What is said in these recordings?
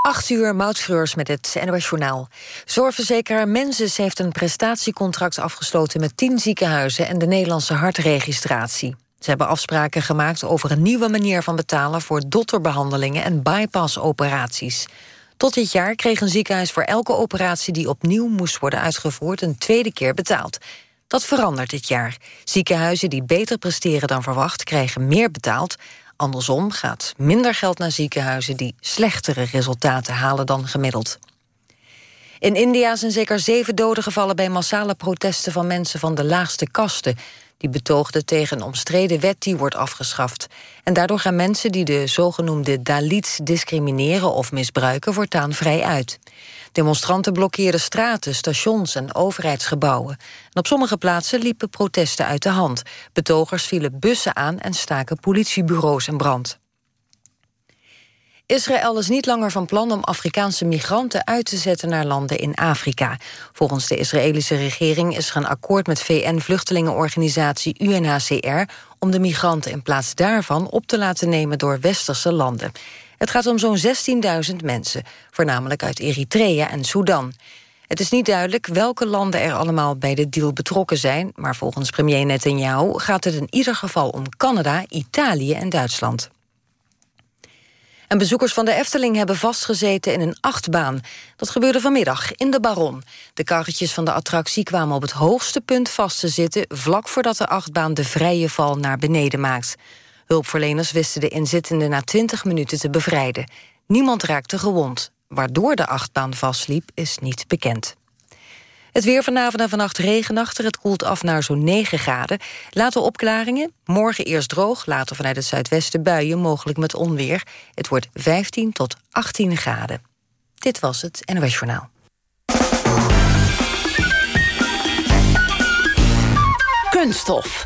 8 uur, Moutschreurs met het NOS Journaal. Zorgverzekeraar Mensis heeft een prestatiecontract afgesloten... met 10 ziekenhuizen en de Nederlandse hartregistratie. Ze hebben afspraken gemaakt over een nieuwe manier van betalen... voor dotterbehandelingen en bypassoperaties. Tot dit jaar kreeg een ziekenhuis voor elke operatie... die opnieuw moest worden uitgevoerd, een tweede keer betaald. Dat verandert dit jaar. Ziekenhuizen die beter presteren dan verwacht... krijgen meer betaald Andersom gaat minder geld naar ziekenhuizen... die slechtere resultaten halen dan gemiddeld. In India zijn zeker zeven doden gevallen bij massale protesten van mensen van de laagste kasten. Die betoogden tegen een omstreden wet die wordt afgeschaft. En daardoor gaan mensen die de zogenoemde Dalits discrimineren of misbruiken voortaan vrij uit. Demonstranten blokkeerden straten, stations en overheidsgebouwen. En op sommige plaatsen liepen protesten uit de hand. Betogers vielen bussen aan en staken politiebureaus in brand. Israël is niet langer van plan om Afrikaanse migranten uit te zetten naar landen in Afrika. Volgens de Israëlische regering is er een akkoord met VN-vluchtelingenorganisatie UNHCR om de migranten in plaats daarvan op te laten nemen door westerse landen. Het gaat om zo'n 16.000 mensen, voornamelijk uit Eritrea en Sudan. Het is niet duidelijk welke landen er allemaal bij de deal betrokken zijn... maar volgens premier Netanyahu gaat het in ieder geval om Canada, Italië en Duitsland. En bezoekers van de Efteling hebben vastgezeten in een achtbaan. Dat gebeurde vanmiddag in de Baron. De karretjes van de attractie kwamen op het hoogste punt vast te zitten... vlak voordat de achtbaan de vrije val naar beneden maakt. Hulpverleners wisten de inzittenden na 20 minuten te bevrijden. Niemand raakte gewond. Waardoor de achtbaan vastliep, is niet bekend. Het weer vanavond en vannacht regenachtig. Het koelt af naar zo'n 9 graden. Later opklaringen. Morgen eerst droog. Later vanuit het zuidwesten buien, mogelijk met onweer. Het wordt 15 tot 18 graden. Dit was het NOS Journaal. Kunststof.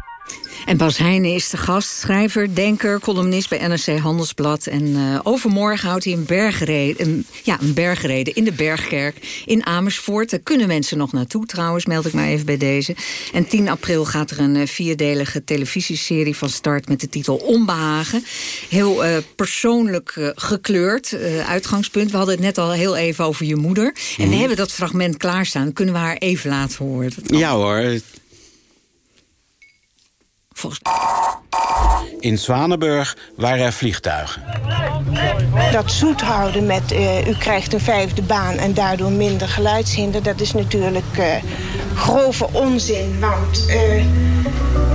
En Bas Heijnen is de gast, schrijver, denker, columnist bij NRC Handelsblad. En uh, overmorgen houdt hij een bergreden, een, ja, een bergreden in de Bergkerk in Amersfoort. Daar kunnen mensen nog naartoe trouwens, meld ik maar even bij deze. En 10 april gaat er een uh, vierdelige televisieserie van start met de titel Onbehagen. Heel uh, persoonlijk gekleurd, uitgangspunt. We hadden het net al heel even over je moeder. En we mhm. hebben dat fragment klaarstaan. Kunnen we haar even laten horen? Ja hoor, Volgens in Zwanenburg waren er vliegtuigen. Dat zoet houden met uh, u krijgt een vijfde baan en daardoor minder geluidshinder... dat is natuurlijk uh, grove onzin, want... Uh,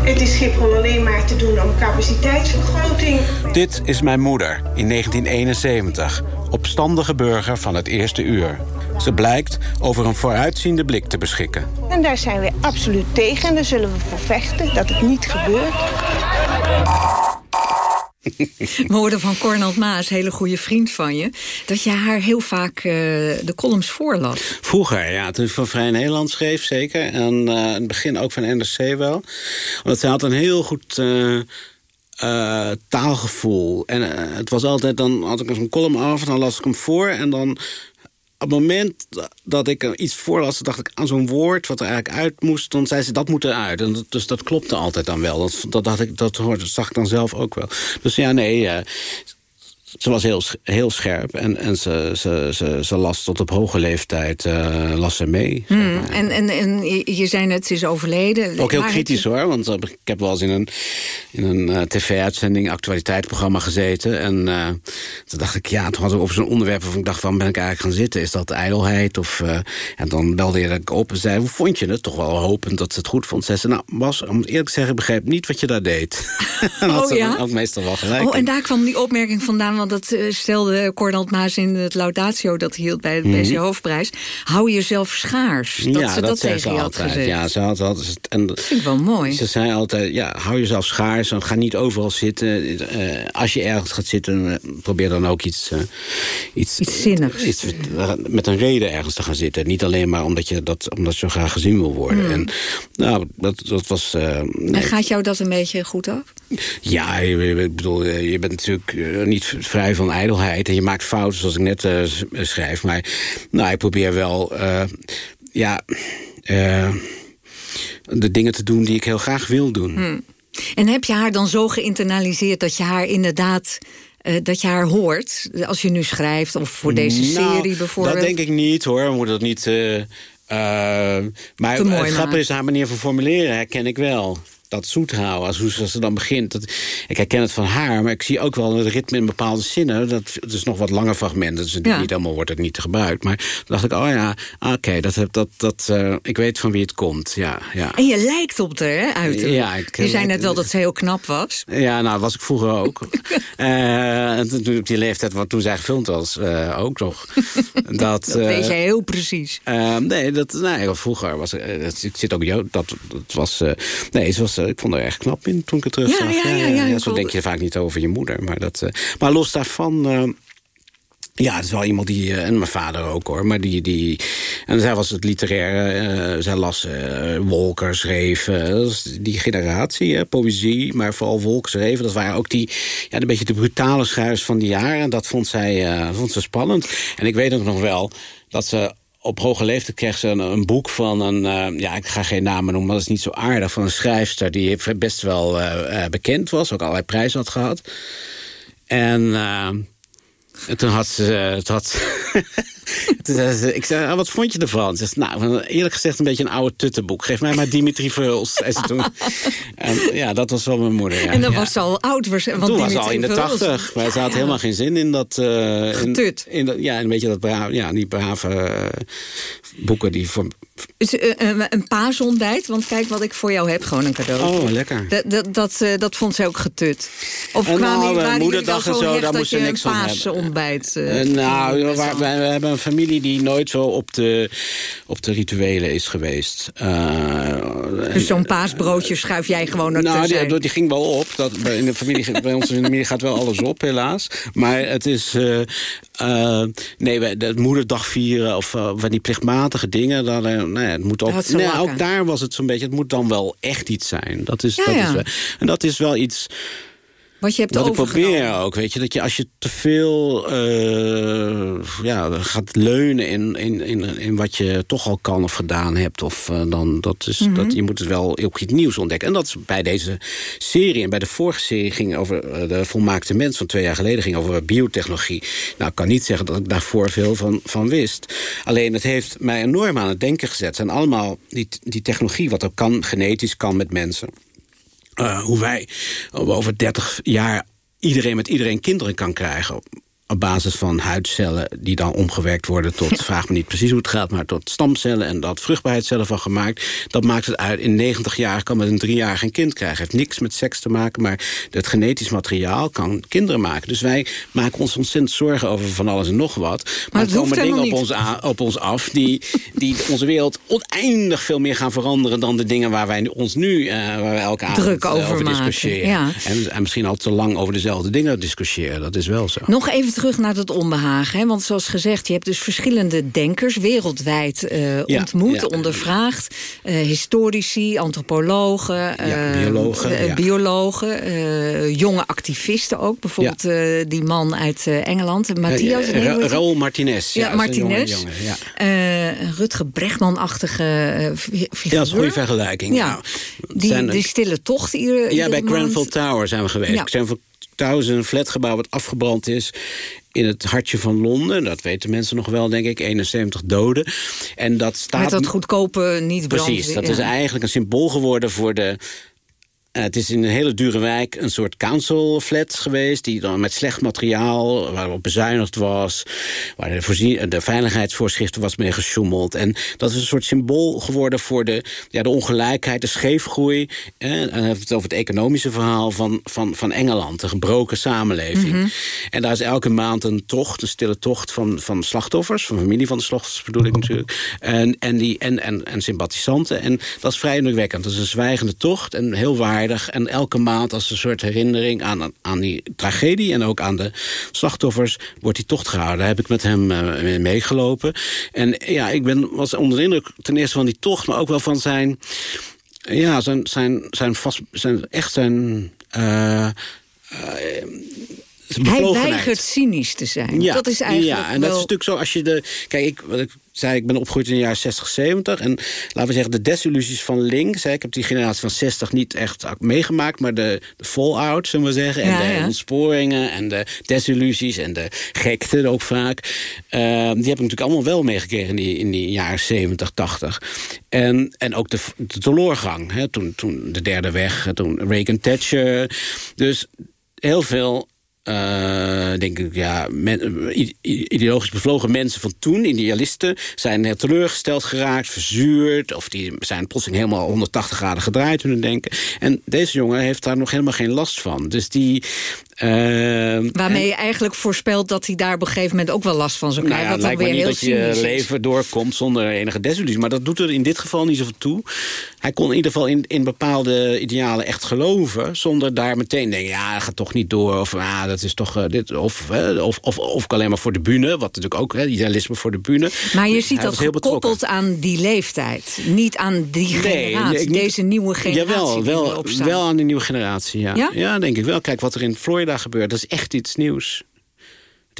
het is Schiphol alleen maar te doen om capaciteitsvergroting. Dit is mijn moeder in 1971, opstandige burger van het eerste uur. Ze blijkt over een vooruitziende blik te beschikken. En daar zijn we absoluut tegen en daar zullen we voor vechten dat het niet gebeurt. We hoorden van Cornald Maas, hele goede vriend van je... dat je haar heel vaak uh, de columns voorlas. Vroeger, ja. Toen ik van Vrij Nederland schreef, zeker. En uh, in het begin ook van NRC wel. Want zij had een heel goed... Uh, taalgevoel. En het was altijd, dan had ik een column af dan las ik hem voor... en dan het moment dat ik iets voorlas, dacht ik aan zo'n woord wat er eigenlijk uit moest. Dan zei ze, dat moet eruit. En dus dat klopte altijd dan wel. Dat, dat, ik, dat, zag ik dan zelf ook wel. Dus ja, nee, uh, ze was heel, heel scherp en, en ze, ze, ze, ze las tot op hoge leeftijd uh, las ze mee. Hmm, en, en, en je zei net, ze is overleden. Ook heel kritisch hoor, want ik heb wel eens in een, in een uh, tv-uitzending, actualiteitsprogramma gezeten. En uh, toen dacht ik, ja, toen had ik over zo'n onderwerp waarvan ik dacht, van ben ik eigenlijk gaan zitten? Is dat ijdelheid? Of, en dan belde je op en zei, hoe vond je het? Toch wel hopend dat ze het goed vond. Zei ze, nou Bas, om eerlijk te zeggen, ik begreep niet wat je daar deed. en oh, ja? ook meestal wel gelijk. Oh, en daar kwam die opmerking vandaan want dat eh, stelde Cornald Maas in het Laudatio... dat hield bij de mm -hmm. Hoofdprijs. Hou jezelf schaars. Dat ja, ze dat, tegen ze je altijd. had gezegd. Ja, ze had altijd... En, dat vind ik wel mooi. Ze zei altijd, ja, hou jezelf schaars. Ga niet overal zitten. Uh, als je ergens gaat zitten, eh, probeer dan ook iets... Uh, iets, iets zinnigs. Iets, met een reden ergens te gaan zitten. Niet alleen maar omdat je, dat, omdat je zo graag gezien wil worden. Mm. En nou, dat, dat was... Nee. En gaat jou dat een beetje goed af? Ja, ik bedoel, je bent natuurlijk niet vrij van ijdelheid. En je maakt fouten, zoals ik net uh, schrijf. Maar nou, ik probeer wel... Uh, ja... Uh, de dingen te doen die ik heel graag wil doen. Hmm. En heb je haar dan zo geïnternaliseerd... dat je haar inderdaad dat je haar hoort als je nu schrijft of voor deze Nou, serie bijvoorbeeld? Dat denk ik niet hoor. We moeten dat niet. uh, uh, maar het grappige is haar manier van formuleren herken ik wel dat zoet houden, als, hoe ze dan begint. Dat, ik herken het van haar, maar ik zie ook wel het ritme in bepaalde zinnen. Dat het is nog wat lange fragmenten, dus ja. niet helemaal wordt het niet gebruikt. Maar toen dacht ik, oh ja, oké, okay, dat, dat, dat, uh, ik weet van wie het komt. Ja, ja. En je lijkt op haar, hè, uiterlijk. Ja, ik, je zei net wel dat ze heel knap was. Ja, nou, was ik vroeger ook. uh, toen op die leeftijd, wat toen zij gefilmd was, uh, ook nog. dat dat weet jij heel precies. nee, dat, nee, vroeger was ik zit ook, dat, dat was, nee, ze was ik vond haar echt knap in toen ik het terug zag. Ja, ja, ja, ja, zo denk je vaak niet over je moeder. Maar, dat, uh, maar los daarvan... Uh, ja, het is wel iemand die... Uh, en mijn vader ook, hoor. Maar die... die en zij was het literaire... zij las Wolker, schreef... die generatie, poëzie. Maar vooral Wolker, schreef. Dat waren ook die... Ja, een beetje de brutale schrijvers van die jaren. En dat vond zij vond ze spannend. En ik weet ook nog wel dat ze op hoge leeftijd kreeg ze een, een boek van een... Uh, ja, ik ga geen namen noemen, maar dat is niet zo aardig... van een schrijfster die best wel uh, bekend was. Ook allerlei prijzen had gehad. En... En toen had ze... Het had, toen zei ze, ik zei, ah, wat vond je ervan? Ze zei, nou, eerlijk gezegd een beetje een oude tuttenboek. Geef mij maar Dimitri Verhulst, zei ze toen. En ja, dat was wel mijn moeder. Ja. En dan ja. was ze al oud. Want toen Dimitri was ze al in de tachtig. Maar ze had helemaal geen zin in dat... Uh, Getut. In, in dat, ja, een beetje dat brave, ja, die brave uh, boeken die voor... Dus, uh, een paasontbijt, want kijk wat ik voor jou heb, gewoon een cadeau. Oh, lekker. Dat, dat, dat, dat vond zij ook getut. Of en kwamen nou, moederdag en zo, daar moest je niks een van paasontbijt... nou, we, we, hebben een familie die nooit zo op de, op de rituelen is geweest. Uh, dus zo'n paasbroodje schuif jij gewoon naar Nou, die, die, ging wel op. Dat, in de familie, bij ons in de familie gaat wel alles op, helaas. Maar het is... Nee, de moederdag vieren of van die plichtmatige dingen. Dan, nee, het moet ook, nee, ook daar was het zo'n beetje... het moet dan wel echt iets zijn. Dat is, ja, dat ja. is, en dat is wel iets... Wat je hebt Wat ik probeer ook, weet je, dat je als je te veel uh, ja, gaat leunen in, in, in, in wat je toch al kan of gedaan hebt, of uh, dan dat is mm -hmm. dat je moet het wel ook iets nieuws ontdekken. En dat is bij deze serie en bij de vorige serie ging over uh, de volmaakte mens van twee jaar geleden ging over biotechnologie. Nou, ik kan niet zeggen dat ik daarvoor veel van, van wist. Alleen het heeft mij enorm aan het denken gezet. Zijn allemaal die, die technologie, wat ook kan, genetisch kan met mensen. Uh, hoe wij over 30 jaar iedereen met iedereen kinderen kan krijgen op basis van huidcellen die dan omgewerkt worden tot, vraag me niet precies hoe het gaat, maar tot stamcellen en dat vruchtbaarheidscellen van gemaakt. Dat maakt het uit. In 90 jaar kan met een drie jaar geen kind krijgen. heeft niks met seks te maken, maar het genetisch materiaal kan kinderen maken. Dus wij maken ons ontzettend zorgen over van alles en nog wat. Maar, maar er komen dingen op ons, op ons af die, die onze wereld oneindig veel meer gaan veranderen dan de dingen waar wij ons nu, uh, waar wij elke avond Druk over, uh, over maken. discussiëren. Ja. En, en misschien al te lang over dezelfde dingen discussiëren. Dat is wel zo. Nog even terug naar het onbehagen. Hè? Want zoals gezegd, je hebt dus verschillende denkers wereldwijd uh, Ja, ontmoet, ja. ondervraagd. Uh, historici, antropologen, Ja, uh, biologen, biologen, jonge activisten ook. Bijvoorbeeld die man uit Engeland, Matthias. Eh, Ra-? Raoul Martinez. Ja, dat jonge Martinez. Eh, een Rutger Bregman-achtige fi- figuur. Ja, dat is een goede vergelijking. Ja, Nou, die, zijn- die stille tocht. Iedere, ja, bij. Grenfell Tower zijn we geweest. Grenfell Tower is een flatgebouw wat afgebrand is in het hartje van Londen. Dat weten mensen nog wel, denk ik. 71 doden. En dat staat... Met dat goedkope niet Precies, dat ja. is eigenlijk een symbool geworden voor de... het is in een hele dure wijk een soort council flat geweest... die dan met slecht materiaal, waarop bezuinigd was... waar de, voorzien, de veiligheidsvoorschriften was mee gesjoemeld. En dat is een soort symbool geworden voor de, ja, de ongelijkheid, de scheefgroei... Eh, en dan hebben we het over het economische verhaal van, van, van Engeland. Een gebroken samenleving. En daar is elke maand een tocht, een stille tocht van, van slachtoffers... van familie van de slachtoffers bedoel ik natuurlijk... En, en, die, en, en, en sympathisanten. En dat is vrij indrukwekkend. Dat is een zwijgende tocht en heel En elke maand als een soort herinnering aan, aan die tragedie... en ook aan de slachtoffers wordt die tocht gehouden. Daar heb ik met hem eh, meegelopen. En ja, ik ben, was onder de indruk ten eerste van die tocht... maar ook wel van zijn... Ja, zijn, zijn, zijn, vast, zijn echt zijn... eh, eh, Hij weigert cynisch te zijn. Ja, dat is eigenlijk Ja, en dat is natuurlijk zo als je de... Kijk, ik, wat ik zei, ik ben opgegroeid in de jaren 60, 70. En laten we zeggen, de desillusies van links. Hè, ik heb die generatie van 60 niet echt meegemaakt... maar de, de fallout, zullen we zeggen. En de ontsporingen en de desillusies en de gekte ook vaak. Uh, die heb ik natuurlijk allemaal wel meegekregen in die, in die jaren 70, 80. En, en ook de, de teleurgang. Hè, toen, toen de derde weg, toen Reagan Thatcher. Dus heel veel uh, denk ik, ja, ideologisch bevlogen mensen van toen, idealisten, zijn teleurgesteld geraakt, verzuurd, of die zijn plotseling helemaal 180 graden gedraaid hun denken. En deze jongen heeft daar nog helemaal geen last van. Dus die, Waarmee je eigenlijk voorspelt dat hij daar op een gegeven moment ook wel last van zou krijgen. Nou ja, wat dan weer niet heel dat je leven doorkomt zonder enige desillusie. Maar dat doet er in dit geval niet zoveel toe. Hij kon in ieder geval in, in bepaalde idealen echt geloven... zonder daar meteen denken, ja, dat gaat toch niet door. Of ah, dat is toch uh, dit. Of, uh, of, of, of alleen maar voor de bühne. Wat natuurlijk ook, hè, idealisme voor de bühne. Maar je ziet dat gekoppeld aan die leeftijd. Niet aan die generatie, nee, deze nieuwe generatie. Jawel, wel, wel aan die nieuwe generatie, ja. ja. Ja, denk ik wel. Kijk, wat er in Florida daar gebeurt. Dat is echt iets nieuws.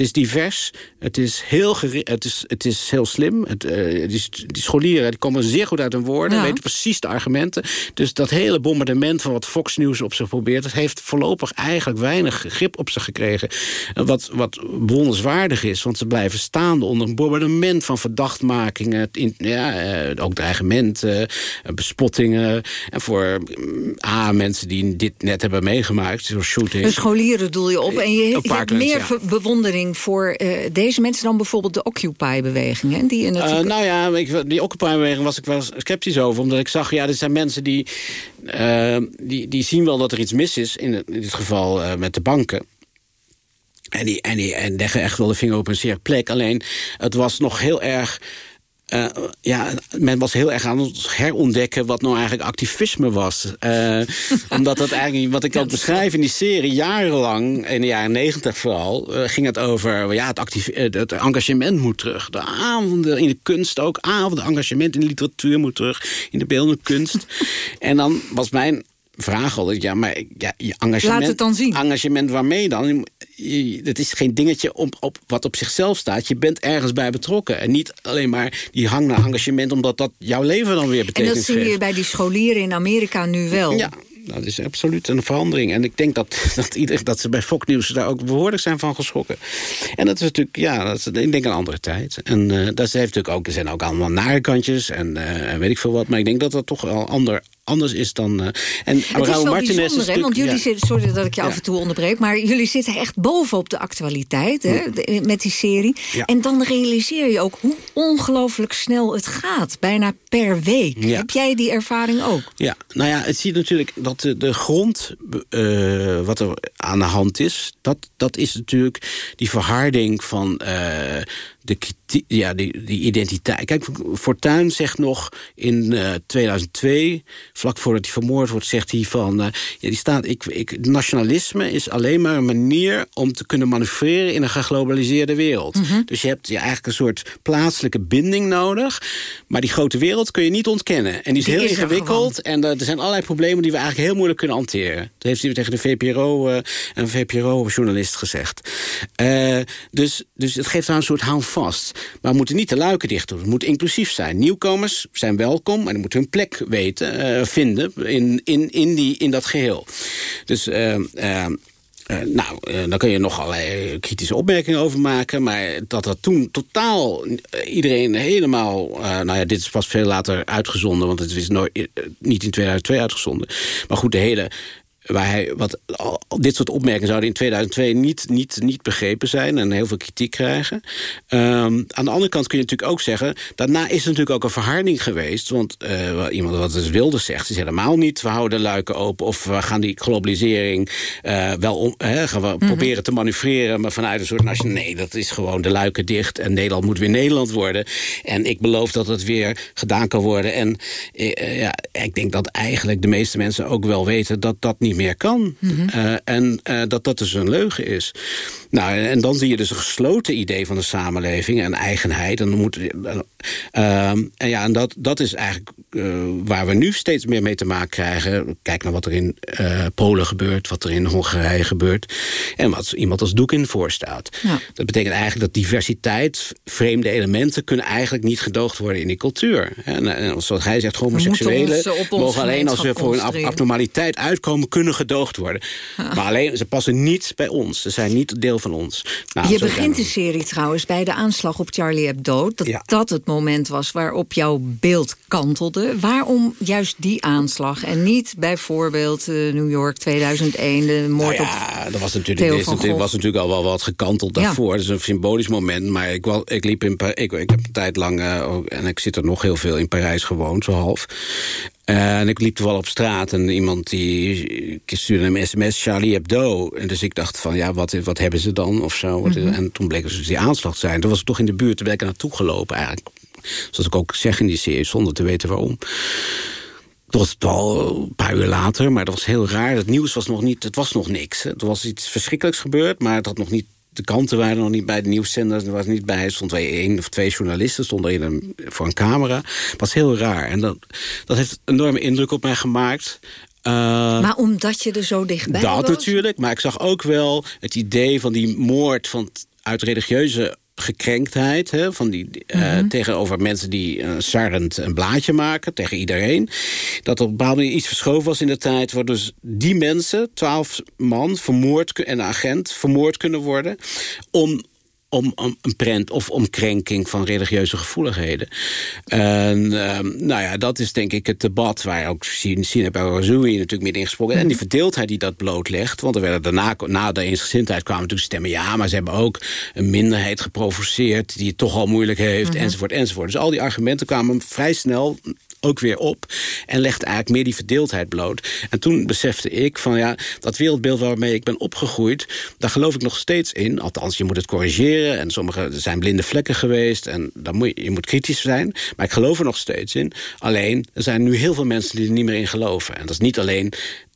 Het is divers, het is heel, het is, het is heel slim. Het, uh, die, die, scholieren die komen zeer goed uit hun woorden... Ja. weten precies de argumenten. Dus dat hele bombardement van wat Fox News op zich probeert... dat heeft voorlopig eigenlijk weinig grip op zich gekregen. Wat, wat bewonderenswaardig is, want ze blijven staan... onder een bombardement van verdachtmakingen... In, ja, uh, ook dreigementen, bespottingen... en voor mm, A, mensen die dit net hebben meegemaakt, zoals shooting. De scholieren doel je op en je, je hebt meer bewondering voor uh, deze mensen dan bijvoorbeeld de Occupy-beweging? Die uh, nou ja, die Occupy-beweging was ik wel sceptisch over. Omdat ik zag, ja, dit zijn mensen die, uh, die, die zien wel dat er iets mis is. In, in dit geval met de banken. En die, en die en leggen echt wel de vinger op een zeer plek. Alleen, het was nog heel erg uh, ja, men was heel erg aan het herontdekken wat nou eigenlijk activisme was. Uh, omdat dat eigenlijk, wat ik al beschrijf in die serie, jarenlang, in de jaren negentig vooral, uh, ging het over, ja, het, actief, het engagement moet terug. De avonden in de kunst ook, avonden engagement in de literatuur moet terug, in de beeldende kunst. en dan was mijn vraag altijd, ja, maar ja, je engagement... Laat het dan zien. Engagement waarmee dan? Het is geen dingetje op, op, wat op zichzelf staat. Je bent ergens bij betrokken. En niet alleen maar die hang naar engagement... omdat dat jouw leven dan weer betekent. En dat zie je bij die scholieren in Amerika nu wel. Ja, dat is absoluut een verandering. En ik denk dat, dat, ieder, dat ze bij Fox News daar ook behoorlijk zijn van geschrokken. En dat is natuurlijk, ja, dat is, ik denk een andere tijd. En uh, dat heeft natuurlijk ook, er zijn ook allemaal nare kantjes en uh, weet ik veel wat. Maar ik denk dat dat toch wel ander, anders is dan... Uh, en het is zo Martinez is hè, want jullie zitten... Sorry dat ik je af en toe onderbreek... maar jullie zitten echt bovenop de actualiteit hè, met die serie. En dan realiseer je ook hoe ongelooflijk snel het gaat. Bijna per week. Heb jij die ervaring ook? Ja, nou ja, het ziet natuurlijk dat de, de grond... Uh, wat er aan de hand is... dat, dat is natuurlijk die verharding van... Uh, de, ja, die, die identiteit. Kijk, Fortuyn zegt nog in uh, 2002, vlak voordat hij vermoord wordt, zegt hij van... Uh, ja, die staat, ik, ik, nationalisme is alleen maar een manier om te kunnen manoeuvreren in een geglobaliseerde wereld. Mm -hmm. Dus je hebt ja, eigenlijk een soort plaatselijke binding nodig. Maar die grote wereld kun je niet ontkennen. En die is die heel is ingewikkeld. En uh, er zijn allerlei problemen die we eigenlijk heel moeilijk kunnen hanteren. Dat heeft hij tegen de VPRO, een VPRO-journalist gezegd. dus, dus het geeft daar een soort houvast vast. Maar we moeten niet de luiken dicht doen. Het moet inclusief zijn. Nieuwkomers zijn welkom en moeten hun plek weten, uh, vinden in, in, in, die, in dat geheel. Dus... Uh, uh, nou, uh, daar kun je nog allerlei kritische opmerkingen over maken. Maar dat er toen totaal iedereen helemaal... Nou ja, dit is pas veel later uitgezonden. Want het is nooit, niet in 2002 uitgezonden. Maar goed, de hele waar hij, wat, dit soort opmerkingen zouden in 2002 niet, niet, niet begrepen zijn... en heel veel kritiek krijgen. Um, aan de andere kant kun je natuurlijk ook zeggen... daarna is er natuurlijk ook een verharding geweest. Want uh, iemand wat dus wilde zegt, is helemaal niet... we houden de luiken open of we gaan die globalisering uh, wel om, hè, gaan we mm -hmm. proberen te manoeuvreren... maar vanuit een soort nationaal... nee, dat is gewoon de luiken dicht en Nederland moet weer Nederland worden. En ik beloof dat het weer gedaan kan worden. En uh, ja, ik denk dat eigenlijk de meeste mensen ook wel weten... dat dat niet meer kan. Mm -hmm. uh, en uh, dat dat dus een leugen is. Nou, en dan zie je dus een gesloten idee van de samenleving en eigenheid. En, dan moet, uh, en ja, en dat, dat is eigenlijk uh, waar we nu steeds meer mee te maken krijgen. Kijk naar wat er in uh, Polen gebeurt, wat er in Hongarije gebeurt. En wat iemand als Doekin voorstaat. Ja. Dat betekent eigenlijk dat diversiteit, vreemde elementen... kunnen eigenlijk niet gedoogd worden in die cultuur. En, en zoals hij zegt, homoseksuelen mogen alleen als we voor een abnormaliteit uitkomen... kunnen gedoogd worden. Maar alleen, ze passen niet bij ons. Ze zijn niet deel van ons. Nou, Je begint de serie trouwens bij de aanslag op Charlie Hebdo. Dat dat het moment was waarop jouw beeld kantelde. Waarom juist die aanslag en niet bijvoorbeeld uh, New York 2001, de moord nou ja, op dat was natuurlijk, dit was natuurlijk al wel wat gekanteld daarvoor. Dat is een symbolisch moment, maar ik, wel, ik liep in ik, ik heb een tijd lang, uh, en ik zit er nog heel veel in Parijs gewoond, zo half. Uh, en ik liep wel op straat en iemand die stuurde een sms, Charlie Hebdo. En dus ik dacht van, ja, wat, wat hebben ze dan of zo? Mm -hmm. En toen bleek het dus die aanslag te zijn. Toen was ik toch in de buurt, toen ben ik er naartoe gelopen eigenlijk. Zoals ik ook zeg in die serie, zonder te weten waarom. Dat was al een paar uur later, maar dat was heel raar. Het nieuws was nog niet, het was nog niks. Er was iets verschrikkelijks gebeurd, maar het had nog niet de kranten waren nog niet bij, de nieuwszenders er was niet bij. Er stond één of twee journalisten stonden in een, voor een camera. Het was heel raar. En dat, dat heeft een enorme indruk op mij gemaakt. Uh, maar omdat je er zo dichtbij dat was? Dat natuurlijk, maar ik zag ook wel het idee van die moord... Van, uit religieuze gekrenktheid hè, van die, uh, tegenover mensen die uh, sarrend een blaadje maken, tegen iedereen. Dat op een bepaalde manier iets verschoven was in de tijd... waar dus die mensen, twaalf man, vermoord en een agent vermoord kunnen worden... om om, om, een prent of om krenking van religieuze gevoeligheden. En uh, nou ja, dat is denk ik het debat waar ook Sineb Razoui natuurlijk mee ingesprongen. En die verdeeldheid die dat blootlegt. Want er werden daarna, na de eensgezindheid kwamen natuurlijk stemmen... ja, maar ze hebben ook een minderheid geprovoceerd... die het toch al moeilijk heeft, mhm. enzovoort, enzovoort. Dus al die argumenten kwamen vrij snel ook weer op. En legde eigenlijk meer die verdeeldheid bloot. En toen besefte ik van ja, dat wereldbeeld waarmee ik ben opgegroeid... daar geloof ik nog steeds in. Althans, je moet het corrigeren. En sommige zijn blinde vlekken geweest. En dan moet je, je moet kritisch zijn. Maar ik geloof er nog steeds in. Alleen, er zijn nu heel veel mensen die er niet meer in geloven. En dat is niet alleen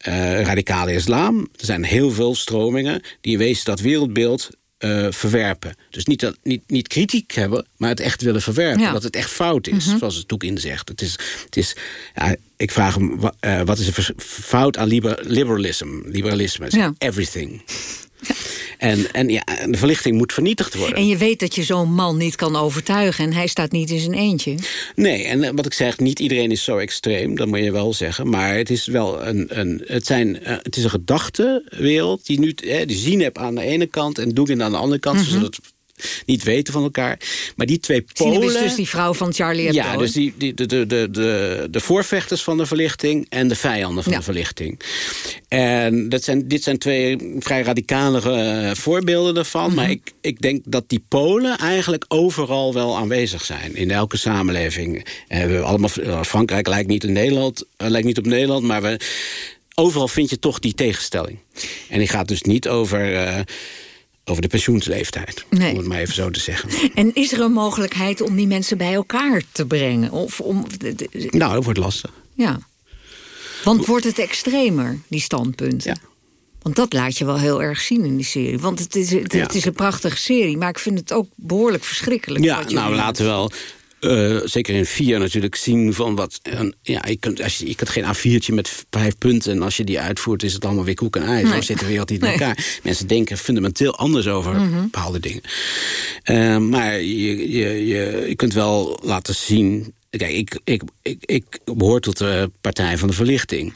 uh, radicale islam. Er zijn heel veel stromingen die wezen dat wereldbeeld uh, verwerpen. Dus niet, dat, niet, niet kritiek hebben, maar het echt willen verwerpen. Dat het echt fout is, mm zoals het in zegt. Het is, het is, ja, ik vraag hem, uh, wat is er fout aan liber, liberalism? Liberalisme, ja. everything. En, en ja, de verlichting moet vernietigd worden. En je weet dat je zo'n man niet kan overtuigen... en hij staat niet in zijn eentje. Nee, en eh, wat ik zeg, niet iedereen is zo extreem. Dat moet je wel zeggen. Maar het is wel een, een, het zijn, uh, het is een gedachtenwereld... die nu hè, die zien heb aan de ene kant... en Doegen aan de andere kant. Mm Zodat niet weten van elkaar. Maar die twee polen... is dus die vrouw van Charlie Hebdo. Ja, dus die, die, de, de, de, de, de voorvechters van de verlichting... en de vijanden van de verlichting. En dat zijn, dit zijn twee vrij radicale uh, voorbeelden daarvan. Maar mhm. ik, ik denk dat die polen eigenlijk overal wel aanwezig zijn. In elke samenleving. Uh, we allemaal, uh, Frankrijk lijkt niet, in Nederland, lijkt niet op Nederland... maar we, overal vind je toch die tegenstelling. En die gaat dus niet over over de pensioensleeftijd. Om het maar even zo te zeggen. En is er een mogelijkheid om die mensen bij elkaar te brengen? Of om... Nou, dat wordt lastig. Ja. Want wordt het extremer, die standpunten? Ja. Want dat laat je wel heel erg zien in die serie. Want het is, het, is een prachtige serie, maar ik vind het ook behoorlijk verschrikkelijk. Ja, nou laten we wel uh, zeker in vier natuurlijk zien van wat... ja, je kunt, als je, je kunt geen A4'tje met vijf punten... en als je die uitvoert is het allemaal weer koek en ijs. Nee. Zo zit de wereld niet in elkaar. Mensen denken fundamenteel anders over mm -hmm. bepaalde dingen. Uh, maar je, je, je, je kunt wel laten zien... Kijk, ik, ik, ik, ik behoor tot de Partij van de Verlichting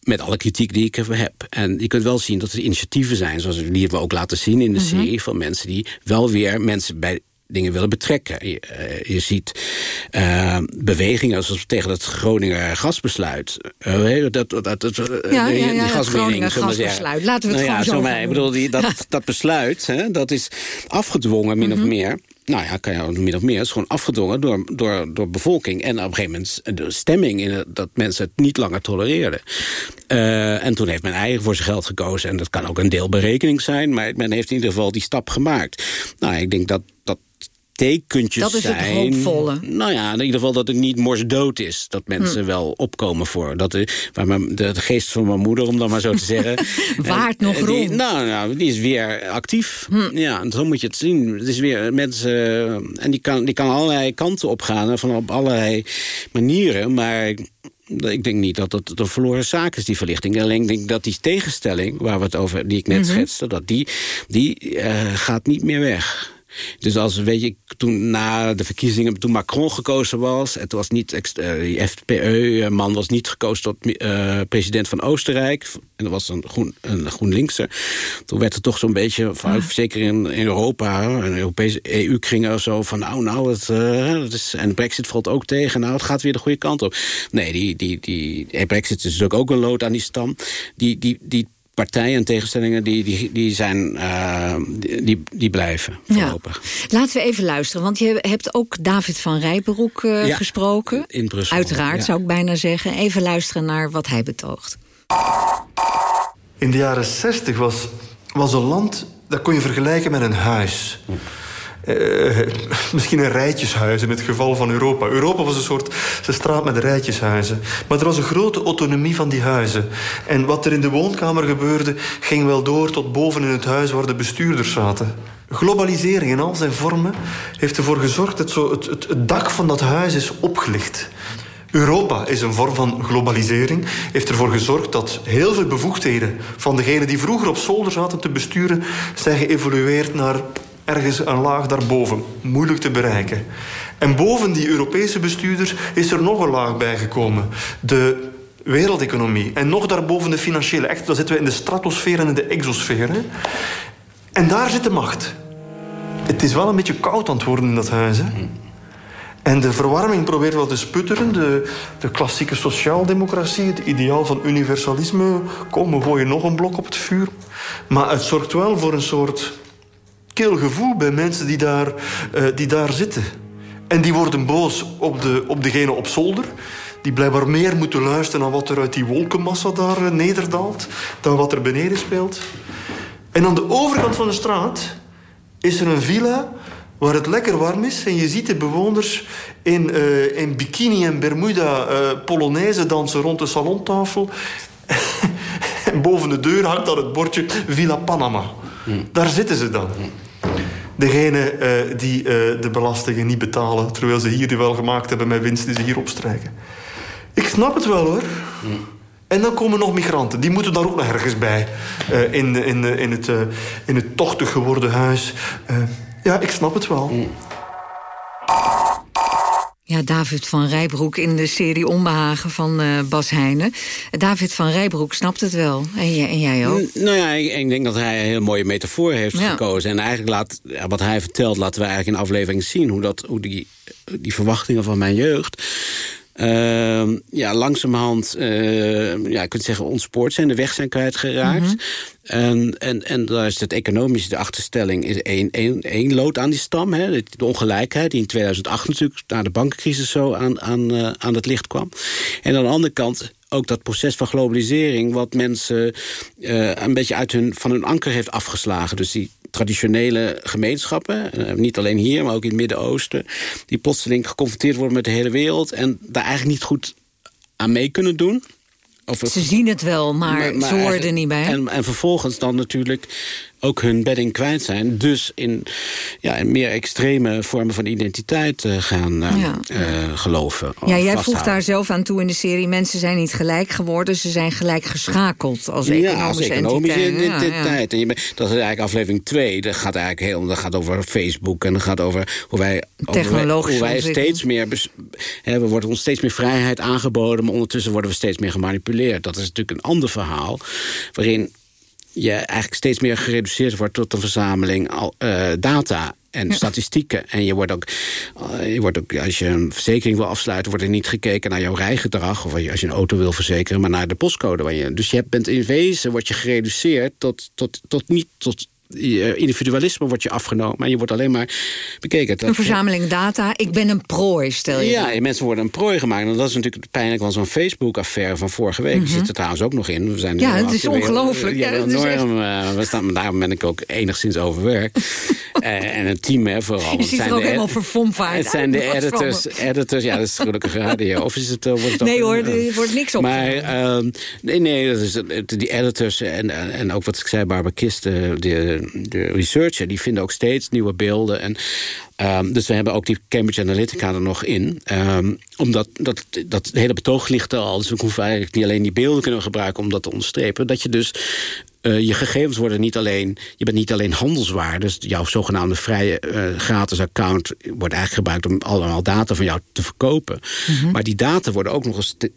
met alle kritiek die ik heb. En je kunt wel zien dat er initiatieven zijn... zoals die hebben we ook laten zien in de mm -hmm. serie... van mensen die wel weer mensen bij dingen willen betrekken. Je, je ziet uh, bewegingen zoals tegen het Groninger gasbesluit. Uh, dat, dat, dat, ja, ja, gaswinning, gasbesluit. Laten we het nou gewoon ja, zo Ik bedoel, die, dat, dat besluit, hè, dat is afgedwongen min mm -hmm. of mhm. meer nou ja, kan je min of meer, het is gewoon afgedwongen door, door, door bevolking. En op een gegeven moment de stemming in het, dat mensen het niet langer tolereerden. Uh, en toen heeft men eigen voor zijn geld gekozen. En dat kan ook een deelberekening zijn, maar men heeft in ieder geval die stap gemaakt. Nou, ik denk dat, dat tekentjes dat is het zijn. hoopvolle. Nou ja, in ieder geval dat het niet morsdood is. Dat mensen Hm. wel opkomen voor. Dat de, waar mijn, de, de geest van mijn moeder, om dat maar zo te zeggen... Waard nog eh, die, rond. nou, nou, die is weer actief. Ja, en zo moet je het zien. Het is weer mensen... En die kan, die kan allerlei kanten opgaan. en Van op allerlei manieren. Maar ik denk niet dat het een verloren zaak is, die verlichting. Alleen denk ik dat die tegenstelling, waar we het over, die ik net schetste... dat die, die eh, gaat niet meer weg. Dus als, weet je, toen na de verkiezingen, toen Macron gekozen was... het was niet, eh, die FPE-man was niet gekozen tot eh, president van Oostenrijk... en dat was een, groen, een GroenLinkser. Toen werd er toch zo'n beetje, vanuit, zeker in, in Europa... en Europese EU-kringen of zo, van nou, nou, het, eh, het is, en Brexit valt ook tegen... nou, het gaat weer de goede kant op. Nee, die, die, die, eh, Brexit is natuurlijk ook een lood aan die stam. Die, die, die partijen en tegenstellingen, die, die, die, zijn, eh, die, die blijven voorlopig. Laten we even luisteren, want je hebt ook David van Rijbroek uh, Ja, gesproken. in Brussel, Uiteraard, ja. zou ik bijna zeggen. Even luisteren naar wat hij betoogt. In de jaren 60 was, was een land, dat kon je vergelijken met een huis. Eh, misschien een rijtjeshuis in het geval van Europa. Europa was een soort een straat met rijtjeshuizen. Maar er was een grote autonomie van die huizen. En wat er in de woonkamer gebeurde... ging wel door tot boven in het huis waar de bestuurders zaten. Globalisering in al zijn vormen heeft ervoor gezorgd... dat zo het, het, het dak van dat huis is opgelicht. Europa is een vorm van globalisering. Heeft ervoor gezorgd dat heel veel bevoegdheden... van degenen die vroeger op zolder zaten te besturen... zijn geëvolueerd naar ergens een laag daarboven. Moeilijk te bereiken. En boven die Europese bestuurders is er nog een laag bijgekomen. De wereldeconomie. En nog daarboven de financiële. Echt, dan zitten we in de stratosfeer en in de exosfeer. En daar zit de macht. Het is wel een beetje koud aan het worden in dat huis. Hè? En de verwarming probeert wel te sputteren. De, de klassieke sociaaldemocratie, het ideaal van universalisme. Kom, we gooien nog een blok op het vuur. Maar het zorgt wel voor een soort kil gevoel bij mensen die daar, uh, die daar zitten. En die worden boos op, de, op degene op zolder. Die blijkbaar meer moeten luisteren naar wat er uit die wolkenmassa daar uh, nederdaalt. Dan wat er beneden speelt. En aan de overkant van de straat is er een villa waar het lekker warm is. En je ziet de bewoners in, uh, in bikini en bermuda uh, polonaise dansen rond de salontafel. en boven de deur hangt dan het bordje Villa Panama. Hmm. Daar zitten ze dan. Degene uh, die de belastingen niet betalen... terwijl ze hier die wel gemaakt hebben met winst die ze hier opstrijken. Ik snap het wel, hoor. Hmm. En dan komen nog migranten. Die moeten daar ook nog ergens bij. Uh, in, in, in, het, in het tochtig geworden huis. Ja, ik snap het wel. Hmm. Ja, David van Rijbroek in de serie Onbehagen van uh, Bas Heijnen. David van Rijbroek snapt het wel. En jij, en jij ook? Nou ja, ik, ik, denk dat hij een hele mooie metafoor heeft ja. gekozen. En eigenlijk laat, wat hij vertelt, laten we eigenlijk in aflevering zien... hoe, dat, hoe die, die verwachtingen van mijn jeugd... Uh, ja, langzamerhand, uh, ja, je kunt zeggen, ontspoord zijn, de weg zijn kwijtgeraakt. Mm -hmm. en, en, en daar is het economische, de achterstelling, is één, één, één lood aan die stam. Hè, de ongelijkheid, die in 2008 natuurlijk na de bankencrisis zo aan, aan, uh, aan het licht kwam. En aan de andere kant ook dat proces van globalisering... wat mensen uh, een beetje uit hun, van hun anker heeft afgeslagen. Dus die traditionele gemeenschappen, uh, niet alleen hier, maar ook in het Midden-Oosten... die plotseling geconfronteerd worden met de hele wereld... en daar eigenlijk niet goed aan mee kunnen doen. Of Ze zien het wel, maar, maar, maar ze er niet bij. En, en vervolgens dan natuurlijk ook hun bedding kwijt zijn. Dus in, ja, in meer extreme vormen van identiteit uh, gaan uh, ja. uh, geloven. Ja, jij voegt daar zelf aan toe in de serie... mensen zijn niet gelijk geworden, ze zijn gelijk geschakeld als economische, ja, als economische entiteit. identiteit. Ja, ja. En je, dat is eigenlijk aflevering 2. Dat gaat eigenlijk heel, dat gaat over Facebook en dat gaat over hoe wij, over, hoe wij steeds meer... Hè, we worden ons steeds meer vrijheid aangeboden... maar ondertussen worden we steeds meer gemanipuleerd. Dat is natuurlijk een ander verhaal... waarin je eigenlijk steeds meer gereduceerd wordt tot een verzameling uh, data en ja. statistieken. En je wordt, ook, uh, je wordt ook, als je een verzekering wil afsluiten... wordt er niet gekeken naar jouw rijgedrag... of als je een auto wil verzekeren, maar naar de postcode. Waar je, dus je bent in wezen, word je gereduceerd tot, tot, tot niet tot individualisme wordt je afgenomen. En je wordt alleen maar bekeken. een verzameling data. Ik ben een prooi, stel je. Ja, mensen worden een prooi gemaakt. En dat is natuurlijk pijnlijk wel zo'n Facebook-affaire van vorige week. Mm zit er trouwens ook nog in. We zijn ja, het is ongelooflijk. Ja, enorm, echt... we staan, daarom ben ik ook enigszins overwerkt. uh, en een team, hè, vooral. Je ziet er ook helemaal verfomvaart Het zijn de editors, editors. Ja, dat is gelukkig radio. Of is het, uh, wordt het Nee hoor, er wordt niks op. Maar uh, nee, nee, dat is, die editors en, en ook wat ik zei, Barbara Kist, de, de, de researcher... die vinden ook steeds nieuwe beelden. En, um, dus we hebben ook die Cambridge Analytica er nog in. Um, omdat dat, dat hele betoog ligt er al. Dus we hoeven eigenlijk niet alleen die beelden kunnen gebruiken... om dat te onderstrepen. Dat je dus uh, je gegevens worden niet alleen... je bent niet alleen handelswaar. Dus jouw zogenaamde vrije uh, gratis account... wordt eigenlijk gebruikt om allemaal data van jou te verkopen. Mm -hmm. Maar die data worden ook nog eens te,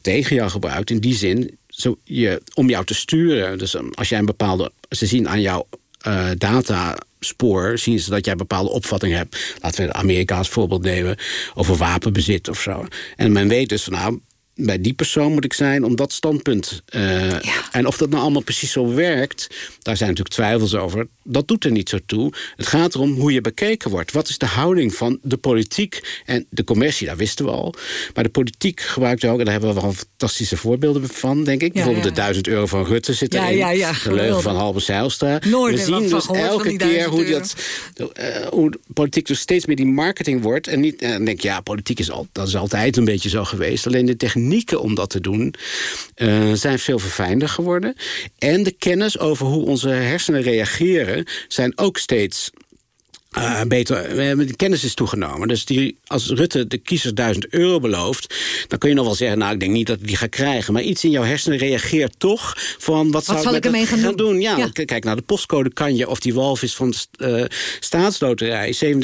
tegen jou gebruikt. In die zin, zo je, om jou te sturen. Dus als jij een bepaalde... ze zien aan jouw uh, dataspoor... zien ze dat jij een bepaalde opvatting hebt. Laten we Amerika als voorbeeld nemen... over wapenbezit of zo. En men weet dus van... nou bij die persoon moet ik zijn om dat standpunt. Uh, ja. En of dat nou allemaal precies zo werkt, daar zijn natuurlijk twijfels over. Dat doet er niet zo toe. Het gaat erom hoe je bekeken wordt. Wat is de houding van de politiek en de commercie? Daar wisten we al. Maar de politiek gebruikt ook, en daar hebben we wel fantastische voorbeelden van, denk ik. Ja, Bijvoorbeeld ja. de duizend euro van Rutte zit erin. Ja, ja, de leugen van Halbe Zijlstra. Nooit we zien dus elke keer hoe, dat, uh, hoe politiek dus steeds meer die marketing wordt. En, niet, en dan denk je, ja, politiek is, al, dat is altijd een beetje zo geweest. Alleen de technieken om dat te doen uh, zijn veel verfijnder geworden. En de kennis over hoe onze hersenen reageren zijn ook steeds uh, beter, de kennis is toegenomen. Dus die, als Rutte de kiezers duizend euro belooft... dan kun je nog wel zeggen, nou, ik denk niet dat ik die ga krijgen. Maar iets in jouw hersenen reageert toch van... wat, wat zou ik ermee gaan, doen? doen? Ja, ja, kijk naar de postcode kan je... of die walvis van de uh, staatsloterij, 37,5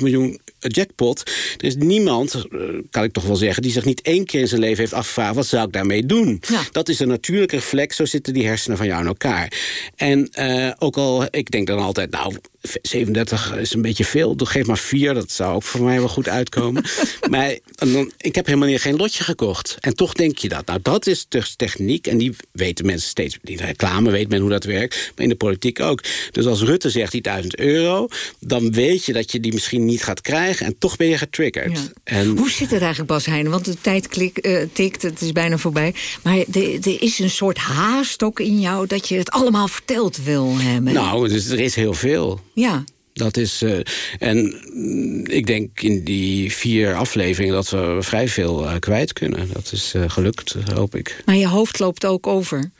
miljoen jackpot. Er is niemand, kan ik toch wel zeggen... die zich niet één keer in zijn leven heeft afgevraagd... wat zou ik daarmee doen? Ja. Dat is een natuurlijke reflex. Zo zitten die hersenen van jou in elkaar. En uh, ook al, ik denk dan altijd... nou 37 is een beetje veel. Geef maar vier, dat zou ook voor mij wel goed uitkomen. maar dan, ik heb helemaal niet, geen lotje gekocht. En toch denk je dat. Nou, dat is dus techniek. En die weten mensen steeds. In de reclame weet men hoe dat werkt. Maar in de politiek ook. Dus als Rutte zegt die 1000 euro... dan weet je dat je die misschien niet gaat krijgen. En toch ben je getriggerd. Ja. En, hoe zit het eigenlijk, Bas Heijnen? Want de tijd klik, uh, tikt, het is bijna voorbij. Maar er is een soort haast ook in jou... dat je het allemaal verteld wil hebben. Nou, dus er is heel veel. Ja. Dat is, uh, en ik denk in die vier afleveringen dat we vrij veel uh, kwijt kunnen. Dat is uh, gelukt, hoop ik. Maar je hoofd loopt ook over.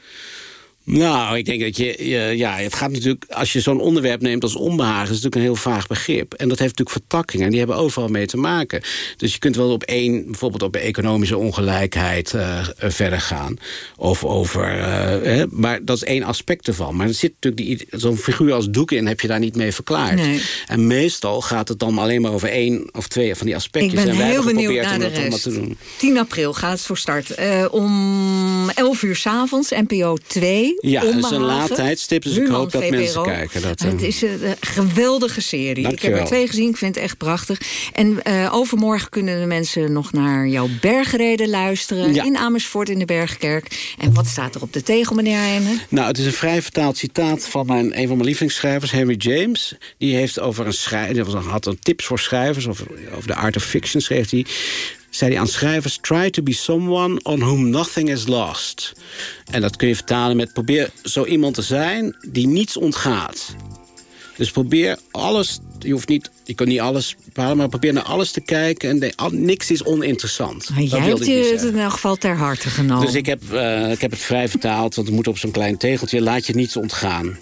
Nou, ik denk dat je, ja, het gaat natuurlijk, als je zo'n onderwerp neemt als onbehagen, is natuurlijk een heel vaag begrip. En dat heeft natuurlijk vertakkingen en die hebben overal mee te maken. Dus je kunt wel op één, bijvoorbeeld op economische ongelijkheid uh, verder gaan. Of over, uh, hè, maar dat is één aspect ervan. Maar er zit natuurlijk zo'n figuur als Doekin heb je daar niet mee verklaard. Nee. En meestal gaat het dan alleen maar over één of twee van die aspectjes. Ik ben en wij heel benieuwd naar om de rest. te doen. 10 april gaat het voor start. Uh, om 11 uur s'avonds, NPO 2. Ja, dat is een laat tijdstip, dus ik hoop dat VPRO. mensen kijken. Dat, Het eh, is een eh, geweldige serie. Ik heb er twee gezien, ik vind het echt prachtig. En eh, overmorgen kunnen de mensen nog naar jouw bergreden luisteren... Ja. in Amersfoort in de Bergkerk. En wat staat er op de tegel, meneer? Nou, het is een vrij vertaald citaat van mijn, een van mijn lievelingsschrijvers, Henry James. Die heeft over een schrijver, had een tips voor schrijvers, over, over de art of fiction schreef hij. Zei hij aan schrijvers: Try to be someone on whom nothing is lost. En dat kun je vertalen met: probeer zo iemand te zijn die niets ontgaat. Dus probeer alles. Je hoeft niet, je kunt niet alles bepalen, maar probeer naar alles te kijken en niks is oninteressant. Maar jij hebt je het in elk geval ter harte genomen. Dus ik heb, eh, ik heb het vrij vertaald, want het moet op zo'n klein tegeltje. Laat je niets ontgaan.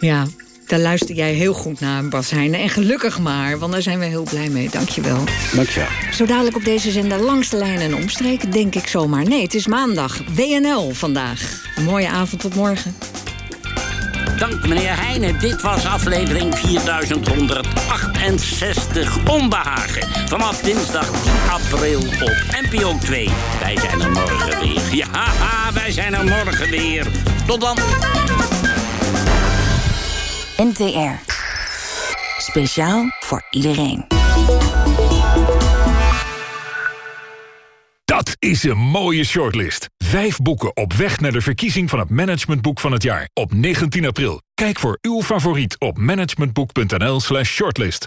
Ja, daar luister jij heel goed naar, Bas Heijnen. En gelukkig maar, want daar zijn we heel blij mee. Dank je wel. Dankjewel. Zo dadelijk op deze zender langs de lijn en omstreken, denk ik zomaar. Nee, het is maandag. WNL vandaag. Een mooie avond, tot morgen. Dank meneer Heijnen. Dit was aflevering 4168 Onbehagen. Vanaf dinsdag 10 april op NPO 2. Wij zijn er morgen weer. Ja, wij zijn er morgen weer. Tot dan. NTR. Speciaal voor iedereen. Dat is een mooie shortlist. Vijf boeken op weg naar de verkiezing van het managementboek van het jaar. Op 19 april. Kijk voor uw favoriet op managementboek.nl slash shortlist.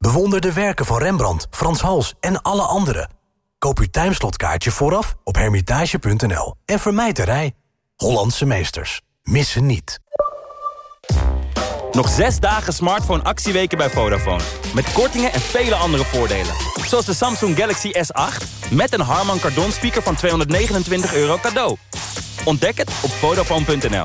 Bewonder de werken van Rembrandt, Frans Hals en alle anderen. Koop uw timeslotkaartje vooraf op hermitage.nl. En vermijd de rij. Hollandse meesters. Missen niet. Nog zes dagen smartphone actieweken bij Vodafone. Met kortingen en vele andere voordelen. Zoals de Samsung Galaxy S8 met een Harman Kardon speaker van 229 euro cadeau. Ontdek het op Vodafone.nl.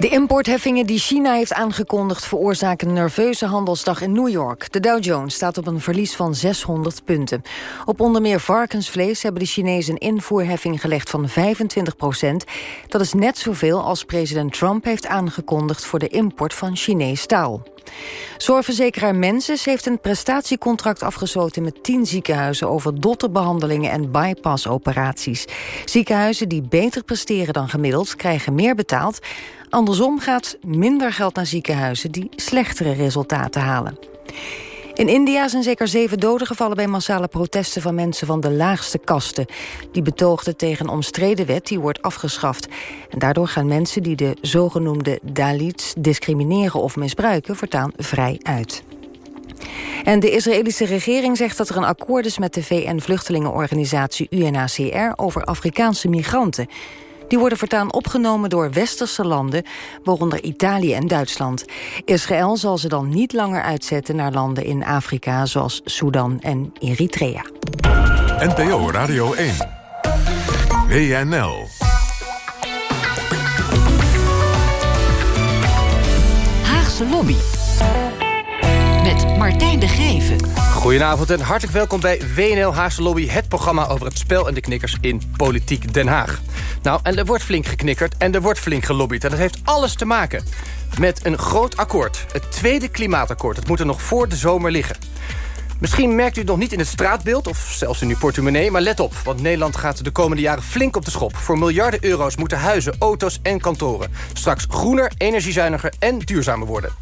De importheffingen die China heeft aangekondigd... veroorzaken een nerveuze handelsdag in New York. De Dow Jones staat op een verlies van 600 punten. Op onder meer varkensvlees hebben de Chinezen een invoerheffing gelegd van 25 procent. Dat is net zoveel als president Trump heeft aangekondigd... voor de import van Chinees staal. Zorgverzekeraar Menses heeft een prestatiecontract afgesloten met tien ziekenhuizen over dotterbehandelingen en bypassoperaties. Ziekenhuizen die beter presteren dan gemiddeld krijgen meer betaald. Andersom gaat minder geld naar ziekenhuizen die slechtere resultaten halen. In India zijn zeker zeven doden gevallen bij massale protesten van mensen van de laagste kasten. Die betoogden tegen een omstreden wet die wordt afgeschaft. En daardoor gaan mensen die de zogenoemde Dalits discrimineren of misbruiken voortaan vrij uit. En de Israëlische regering zegt dat er een akkoord is met de VN-vluchtelingenorganisatie UNHCR over Afrikaanse migranten. Die worden voortaan opgenomen door westerse landen, waaronder Italië en Duitsland. Israël zal ze dan niet langer uitzetten naar landen in Afrika... zoals Sudan en Eritrea. NPO Radio 1. WNL. Haagse Lobby. Met Martijn de Geven. Goedenavond en hartelijk welkom bij WNL Haagse Lobby... het programma over het spel en de knikkers in Politiek Den Haag. Nou, en er wordt flink geknikkerd en er wordt flink gelobbyd. En dat heeft alles te maken met een groot akkoord. Het tweede klimaatakkoord. Het moet er nog voor de zomer liggen. Misschien merkt u het nog niet in het straatbeeld of zelfs in uw portemonnee... maar let op, want Nederland gaat de komende jaren flink op de schop. Voor miljarden euro's moeten huizen, auto's en kantoren... straks groener, energiezuiniger en duurzamer worden.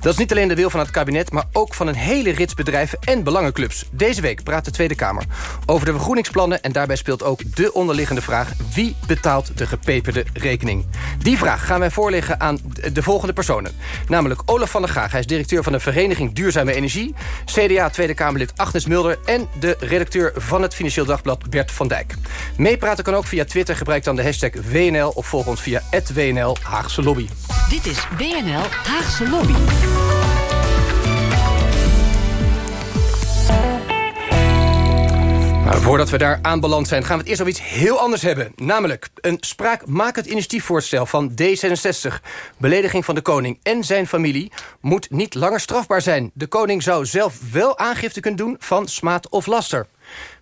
Dat is niet alleen de wil van het kabinet... maar ook van een hele rits bedrijven en belangenclubs. Deze week praat de Tweede Kamer over de vergroeningsplannen... en daarbij speelt ook de onderliggende vraag... wie betaalt de gepeperde rekening? Die vraag gaan wij voorleggen aan de volgende personen. Namelijk Olaf van der Gaag, hij is directeur van de Vereniging Duurzame Energie... CDA Tweede Kamerlid Agnes Mulder... en de redacteur van het Financieel Dagblad Bert van Dijk. Meepraten kan ook via Twitter. Gebruik dan de hashtag WNL of volg ons via WNL Haagse Lobby. Dit is WNL Haagse Lobby. Maar voordat we daar aanbeland zijn, gaan we het eerst over iets heel anders hebben. Namelijk een spraakmakend initiatiefvoorstel van D66. Belediging van de koning en zijn familie moet niet langer strafbaar zijn. De koning zou zelf wel aangifte kunnen doen van smaad of laster.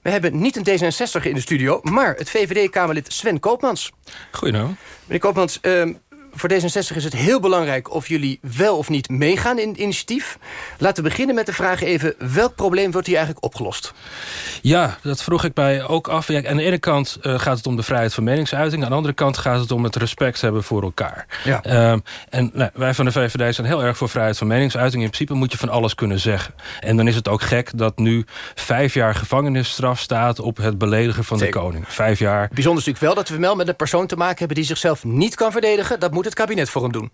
We hebben niet een D66 in de studio, maar het VVD-Kamerlid Sven Koopmans. Goedenavond. Meneer Koopmans, uh, voor D66 is het heel belangrijk of jullie wel of niet meegaan in het initiatief. Laten we beginnen met de vraag even... welk probleem wordt hier eigenlijk opgelost? Ja, dat vroeg ik mij ook af. Ja, aan de ene kant uh, gaat het om de vrijheid van meningsuiting. Aan de andere kant gaat het om het respect hebben voor elkaar. Ja. Um, en nou, wij van de VVD zijn heel erg voor vrijheid van meningsuiting. In principe moet je van alles kunnen zeggen. En dan is het ook gek dat nu vijf jaar gevangenisstraf staat... op het beledigen van Zeker. de koning. Vijf jaar. Bijzonder is natuurlijk wel dat we wel met een persoon te maken hebben... die zichzelf niet kan verdedigen. Dat moet het kabinet voor hem doen.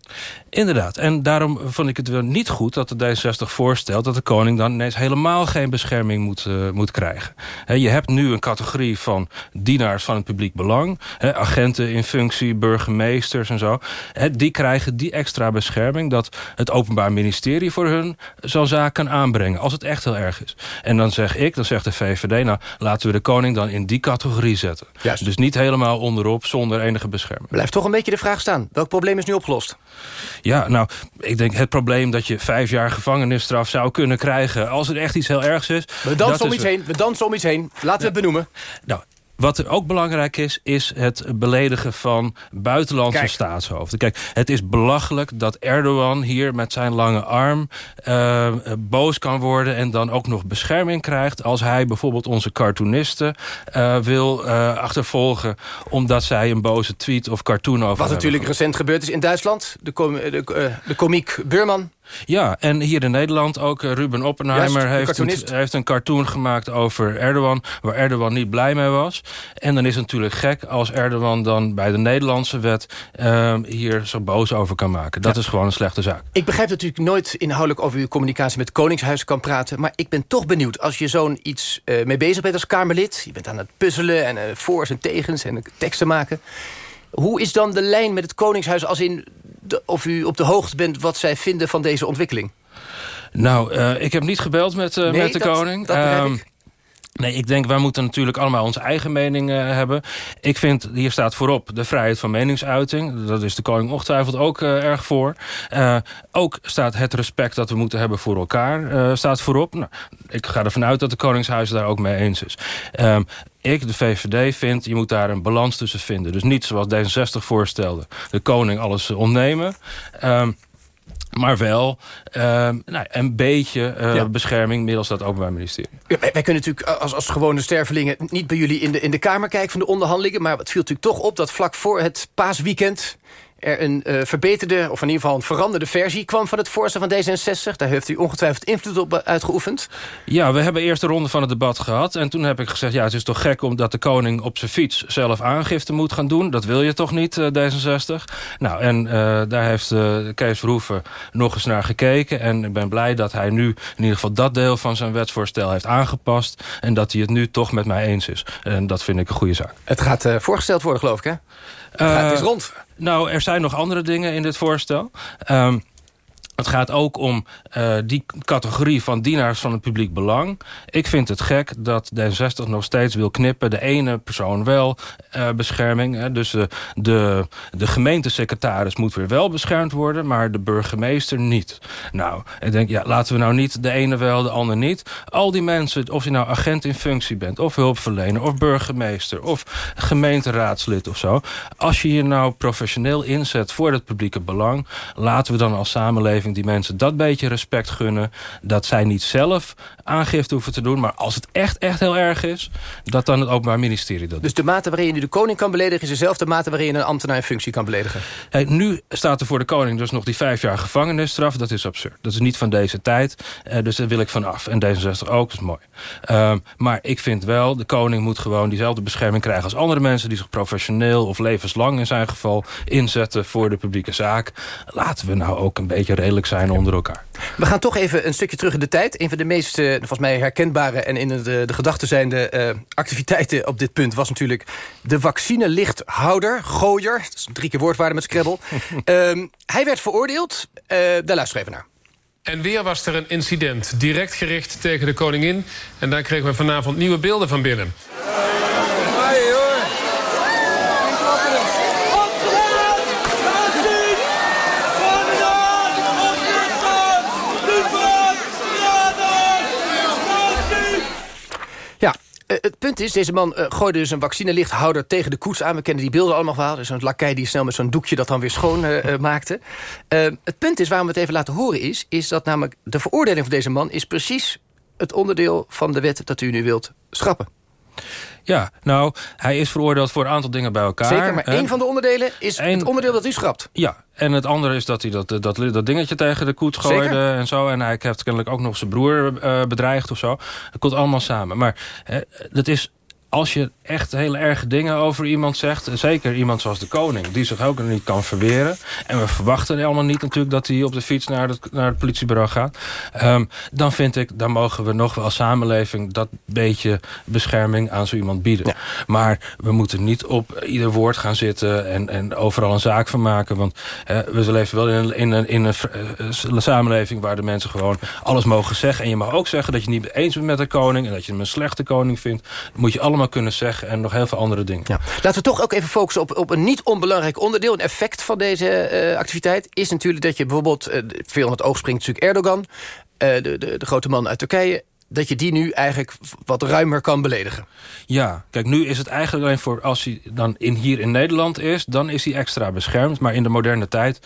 Inderdaad. En daarom vond ik het wel niet goed dat de D66 voorstelt... dat de koning dan ineens helemaal geen bescherming moet, uh, moet krijgen. He, je hebt nu een categorie van dienaars van het publiek belang. He, agenten in functie, burgemeesters en zo. He, die krijgen die extra bescherming... dat het Openbaar Ministerie voor hun zo'n zaak kan aanbrengen. Als het echt heel erg is. En dan zeg ik, dan zegt de VVD... nou, laten we de koning dan in die categorie zetten. Juist. Dus niet helemaal onderop, zonder enige bescherming. Blijft toch een beetje de vraag staan. Welk probleem is nu opgelost. Ja, nou, ik denk het probleem dat je vijf jaar gevangenisstraf zou kunnen krijgen... als er echt iets heel ergs is... We dansen om iets heen, we dansen om iets heen. Laten we het benoemen. Nou, wat er ook belangrijk is, is het beledigen van buitenlandse Kijk. staatshoofden. Kijk, het is belachelijk dat Erdogan hier met zijn lange arm eh, boos kan worden... en dan ook nog bescherming krijgt als hij bijvoorbeeld onze cartoonisten eh, wil eh, achtervolgen... omdat zij een boze tweet of cartoon over Wat natuurlijk recent gebeurd is in Duitsland. De, com de, de komiek Beurman. Ja, en hier in Nederland ook eh, Ruben Oppenheimer Juist, heeft, een, heeft een cartoon gemaakt over Erdogan... waar Erdogan niet blij mee was. En dan is het natuurlijk gek als Erdogan dan bij de Nederlandse wet... eh, hier zo boos over kan maken. Dat is gewoon een slechte zaak. Ik begrijp natuurlijk nooit inhoudelijk over uw communicatie met Koningshuis kan praten. Maar ik ben toch benieuwd, als je zo'n iets eh, mee bezig bent als Kamerlid... je bent aan het puzzelen en eh voor's en tegens en teksten maken... hoe is dan de lijn met het Koningshuis als in... De, of u op de hoogte bent wat zij vinden van deze ontwikkeling? Nou, eh, ik heb niet gebeld met, eh, Nee, met de dat- koning. dat Ehm, ik. Nee, ik denk wij moeten natuurlijk allemaal onze eigen mening eh, hebben. Ik vind, hier staat voorop de vrijheid van meningsuiting. Dat is de koning ongetwijfeld ook erg voor. Ook staat het respect dat we moeten hebben voor elkaar staat voorop. Nou, ik ga ervan uit dat de koningshuis daar ook mee eens is. Ik, de VVD, vind je moet daar een balans tussen vinden. Dus niet zoals D66 voorstelde. De koning alles eh, ontnemen. Ehm, maar wel ehm, nou, een beetje eh, Ja. bescherming middels dat Openbaar Ministerie. Ja, wij, wij kunnen natuurlijk als, als gewone stervelingen... niet bij jullie in de, in de Kamer kijken van de onderhandelingen... maar het viel natuurlijk toch op dat vlak voor het paasweekend... er een eh, verbeterde, of in ieder geval een veranderde versie kwam... van het voorstel van D66. Daar heeft u ongetwijfeld invloed op eh, uitgeoefend. Ja, we hebben eerst de ronde van het debat gehad. En toen heb ik gezegd, ja, het is toch gek... omdat de koning op zijn fiets zelf aangifte moet gaan doen. Dat wil je toch niet, eh, D66? Nou, en daar heeft Kees Verhoeven nog eens naar gekeken. En ik ben blij dat hij nu in ieder geval dat deel van zijn wetsvoorstel heeft aangepast. En dat hij het nu toch met mij eens is. En dat vind ik een goede zaak. Het gaat voorgesteld worden, geloof ik, hè? het is Eh, rond. Nou, er zijn nog andere dingen in dit voorstel. Ehm, het gaat ook om eh, die categorie van dienaars van het publiek belang. Ik vind het gek dat D66 nog steeds wil knippen. De ene persoon wel eh, bescherming. Hè. Dus eh, de, de gemeentesecretaris moet weer wel beschermd worden... maar de burgemeester niet. Nou, ik denk, ja, laten we nou niet de ene wel, de ander niet. Al die mensen, of je nou agent in functie bent... of hulpverlener, of burgemeester, of gemeenteraadslid of zo... als je je nou professioneel inzet voor het publieke belang... laten we dan als samenleving die mensen dat beetje respect gunnen... dat zij niet zelf aangifte hoeven te doen... maar als het echt, echt heel erg is... dat dan het Openbaar Ministerie dat doet. Dus de mate waarin je nu de koning kan beledigen... is dezelfde mate waarin je een ambtenaar in functie kan beledigen. Hey, nu staat er voor de koning dus nog die vijf jaar gevangenisstraf. Dat is absurd. Dat is niet van deze tijd. Eh, dus daar wil ik van af. En D66 ook, dat is mooi. Ehm, maar ik vind wel, de koning moet gewoon diezelfde bescherming krijgen... als andere mensen die zich professioneel of levenslang in zijn geval... inzetten voor de publieke zaak. Laten we nou ook een beetje redelijk zijn onder elkaar. We gaan toch even een stukje terug in de tijd. Een van de meest, eh, volgens mij, herkenbare en in de, de gedachten zijnde eh, activiteiten op dit punt... was natuurlijk de vaccinelichthouder, gooier. Dat is drie keer woordwaarde met Scrabble. Ehm, hij werd veroordeeld. Eh, daar luisteren we even naar. En weer was er een incident, direct gericht tegen de koningin. En daar kregen we vanavond nieuwe beelden van binnen. Ja, eh, is, deze man eh, gooide dus een vaccinelichthouder tegen de koets aan. We kennen die beelden allemaal wel. Dus zo'n die snel met zo'n doekje dat dan weer schoon eh, eh, maakte. Eh, het punt is, waarom we het even laten horen is... is dat namelijk de veroordeling van deze man... is precies het onderdeel van de wet dat u nu wilt schrappen. Ja, nou, hij is veroordeeld voor een aantal dingen bij elkaar. Zeker, maar één van de onderdelen is het onderdeel dat u schrapt. Ja, en het andere is dat hij dat, dat, dat dingetje tegen de koets gooide Zeker. en zo. En hij heeft kennelijk ook nog zijn broer eh, bedreigd of zo. Dat komt allemaal samen. Maar hè, dat is... Als je echt hele erge dingen over iemand zegt... zeker iemand zoals de koning, die zich ook niet kan verweren... en we verwachten allemaal niet natuurlijk... dat hij op de fiets naar het, naar het politiebureau gaat... ehm, dan vind ik, dan mogen we nog wel als samenleving... dat beetje bescherming aan zo iemand bieden. Maar we moeten niet op ieder woord gaan zitten... en, en overal een zaak van maken. Want hè, we leven wel in een, in een, in een eh, samenleving... waar de mensen gewoon alles mogen zeggen. En je mag ook zeggen dat je niet eens bent met de koning... en dat je hem een slechte koning vindt. Dat moet je allemaal allemaal kunnen zeggen en nog heel veel andere dingen. Ja. Laten we toch ook even focussen op, op een niet onbelangrijk onderdeel. Een effect van deze eh, activiteit is natuurlijk dat je bijvoorbeeld... Uh, veel aan het oog springt natuurlijk Erdogan... Uh, de, de, de grote man uit Turkije dat je die nu eigenlijk wat ruimer kan beledigen. Ja, kijk, nu is het eigenlijk alleen voor als hij dan in, hier in Nederland is... dan is hij extra beschermd. Maar in de moderne tijd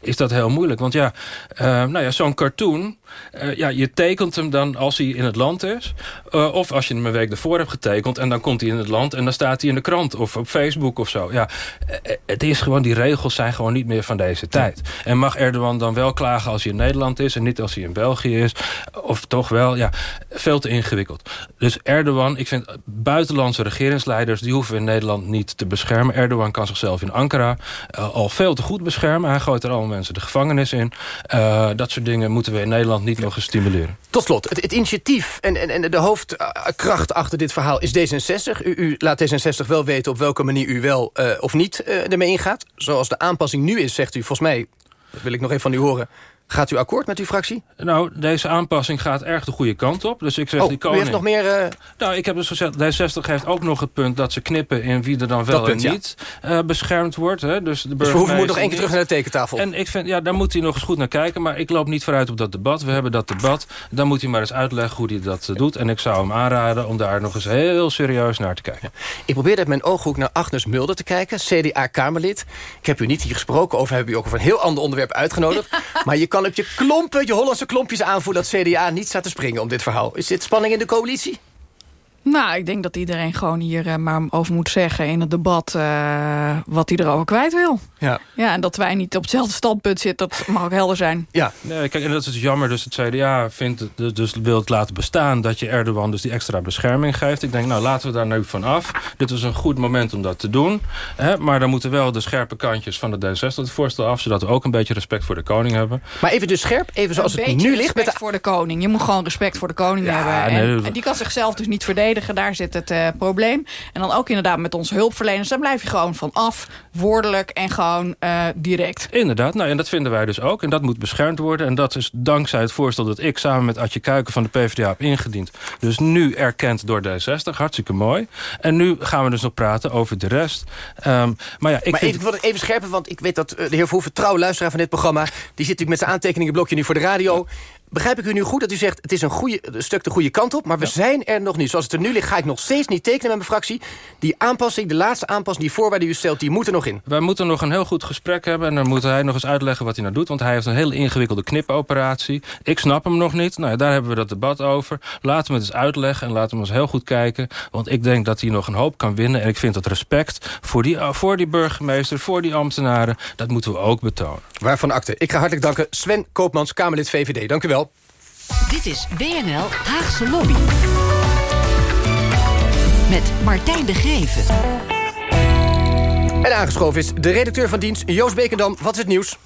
is dat heel moeilijk. Want ja, nou ja zo'n cartoon... Uh, ja, je tekent hem dan als hij in het land is. Uh, of als je hem een week ervoor hebt getekend... en dan komt hij in het land en dan staat hij in de krant... of op Facebook of zo. Ja, het is gewoon, die regels zijn gewoon niet meer van deze tijd. En mag Erdogan dan wel klagen als hij in Nederland is... en niet als hij in België is? Of toch wel, ja veel te ingewikkeld. Dus Erdogan, ik vind buitenlandse regeringsleiders... die hoeven in Nederland niet te beschermen. Erdogan kan zichzelf in Ankara uh, al veel te goed beschermen. Hij gooit er allemaal mensen de gevangenis in. Uh, dat soort dingen moeten we in Nederland niet nog eens stimuleren. Tot slot, het, het initiatief en, en, en de hoofdkracht achter dit verhaal is D66. U, u laat D66 wel weten op welke manier u wel uh, of niet ermee ingaat. Zoals de aanpassing nu is, zegt u volgens mij... dat wil ik nog even van u horen Gaat u akkoord met uw fractie? Nou, deze aanpassing gaat erg de goede kant op. Dus ik zeg oh, die koning... u heeft nog meer... Uh... Nou, ik heb dus gezegd, D60 heeft ook nog het punt dat ze knippen... in wie er dan wel punt, en niet ja. uh, beschermd wordt. Hè? Dus, de dus we hoeven moet nog één keer terug naar de tekentafel. En ik vind, ja, daar moet hij nog eens goed naar kijken. Maar ik loop niet vooruit op dat debat. We hebben dat debat. Dan moet hij maar eens uitleggen hoe hij dat uh, doet. En ik zou hem aanraden om daar nog eens heel serieus naar te kijken. Ja. Ik probeerde uit mijn ooghoek naar Agnes Mulder te kijken. CDA-Kamerlid. Ik heb u niet hier gesproken over. Heb u ook over een heel ander onderwerp uitgenodigd. maar je kan op je klompen je Hollandse klompjes aanvoelen... dat CDA niet staat te springen om dit verhaal. Is dit spanning in de coalitie? Nou, ik denk dat iedereen gewoon hier uh, maar over moet zeggen in het debat uh, wat hij erover kwijt wil. Ja. ja, en dat wij niet op hetzelfde standpunt zitten, dat mag ook helder zijn. Ja, nee, kijk, en dat is dus jammer. Dus het CDA vindt het, dus wil het laten bestaan dat je Erdogan dus die extra bescherming geeft. Ik denk, nou laten we daar nu van af. Dit is een goed moment om dat te doen. Hè, maar dan moeten wel de scherpe kantjes van de D66 het voorstel af, zodat we ook een beetje respect voor de koning hebben. Maar even dus scherp, even zoals het nu ligt. respect met voor de koning. Je moet gewoon respect voor de koning ja, hebben. En, nee, en die kan zichzelf dus niet verdedigen daar zit het uh, probleem. En dan ook inderdaad met onze hulpverleners. Daar blijf je gewoon van af, woordelijk en gewoon uh, direct. Inderdaad, nou, en dat vinden wij dus ook. En dat moet beschermd worden. En dat is dankzij het voorstel dat ik samen met Adje Kuiken van de PvdA heb ingediend. Dus nu erkend door D60, hartstikke mooi. En nu gaan we dus nog praten over de rest. Um, maar ja, ik maar vind... even, ik wil het even scherpen, want ik weet dat uh, de heer Verhoeven, trouw luisteraar van dit programma... die zit natuurlijk met zijn aantekeningenblokje nu voor de radio... Begrijp ik u nu goed dat u zegt... het is een, goede, een stuk de goede kant op, maar we ja. zijn er nog niet. Zoals het er nu ligt, ga ik nog steeds niet tekenen met mijn fractie. Die aanpassing, de laatste aanpassing, die voorwaarden die u stelt... die moeten nog in. Wij moeten nog een heel goed gesprek hebben... en dan moet hij nog eens uitleggen wat hij nou doet... want hij heeft een hele ingewikkelde knipoperatie. Ik snap hem nog niet. Nou ja, daar hebben we dat debat over. Laten we het eens uitleggen en laten we eens heel goed kijken. Want ik denk dat hij nog een hoop kan winnen. En ik vind dat respect voor die, voor die burgemeester, voor die ambtenaren... dat moeten we ook betonen. Waarvan akte. Ik ga hartelijk danken Sven Koopmans, Kamerlid VVD. Dank u wel. Dit is WNL Haagse Lobby. Met Martijn de Geven. En aangeschoven is de redacteur van dienst, Joost Bekendam. Wat is het nieuws?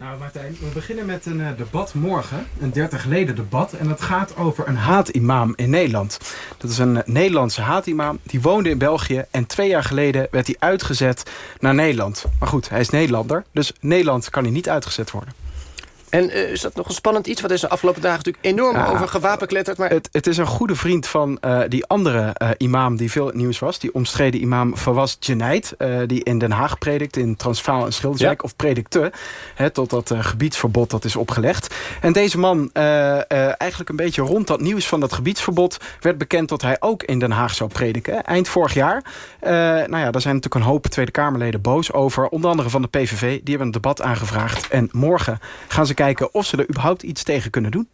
Nou Martijn, we beginnen met een uh, debat morgen. Een 30 leden debat. En dat gaat over een haatimam in Nederland. Dat is een uh, Nederlandse haatimam. Die woonde in België. En twee jaar geleden werd hij uitgezet naar Nederland. Maar goed, hij is Nederlander. Dus Nederland kan hij niet uitgezet worden. En uh, is dat nog een spannend iets? Wat is de afgelopen dagen natuurlijk enorm ja, over gewapekletterd. Maar... Het, het, is een goede vriend van uh, die andere uh, imam die veel nieuws was. Die omstreden imam Fawaz Jenaid. die in Den Haag predikt, in Transvaal en Schilderswijk. Ja. Of predikte, hè, tot dat gebiedsverbod dat is opgelegd. En deze man, eigenlijk een beetje rond dat nieuws van dat gebiedsverbod... werd bekend dat hij ook in Den Haag zou prediken. Eind vorig jaar. nou ja, daar zijn natuurlijk een hoop Tweede Kamerleden boos over. Onder andere van de PVV. Die hebben een debat aangevraagd. En morgen gaan ze kijken of ze er überhaupt iets tegen kunnen doen.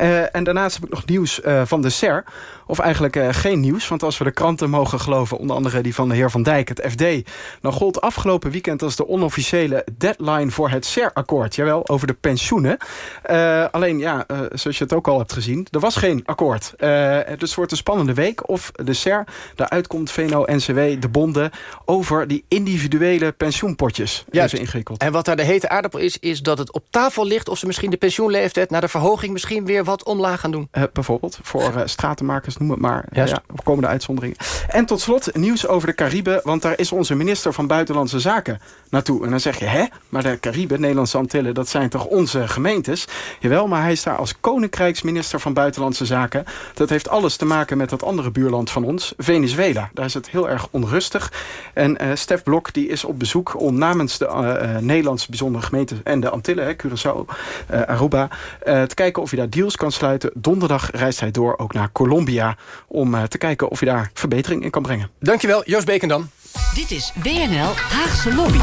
Uh, en daarnaast heb ik nog nieuws uh, van de SER. Of eigenlijk uh, geen nieuws, want als we de kranten mogen geloven... onder andere die van de heer Van Dijk, het FD... dan gold afgelopen weekend als de onofficiële deadline voor het SER-akkoord. Jawel, over de pensioenen. alleen, ja, zoals je het ook al hebt gezien... er was geen akkoord. dus het wordt een spannende week of de SER... daaruit komt VNO-NCW, de bonden... over die individuele pensioenpotjes. Juist. ingewikkeld. En wat daar de hete aardappel is, is dat het op tafel ligt... of ze misschien de pensioenleeftijd naar de verhoging misschien weer wat omlaag gaan doen? Uh, bijvoorbeeld, voor uh, stratenmakers, noem het maar. Ja, ja, komende uitzonderingen. En tot slot, nieuws over de Cariben. Want daar is onze minister van Buitenlandse Zaken naartoe. En dan zeg je, hè? Maar de Cariben, Nederlandse Antillen... dat zijn toch onze gemeentes? Jawel, maar hij is daar als koninkrijksminister van Buitenlandse Zaken. Dat heeft alles te maken met dat andere buurland van ons, Venezuela. Daar is het heel erg onrustig. En uh, Stef Blok die is op bezoek om namens de uh, Nederlandse bijzondere gemeenten... en de Antillen, hè, Curaçao, uh, Aruba... te kijken of je daar deals kan sluiten. Donderdag reist hij door ook naar Colombia... om te kijken of je daar verbetering in kan brengen. Dankjewel, Joost Bekendam. Dit is WNL Haagse Lobby.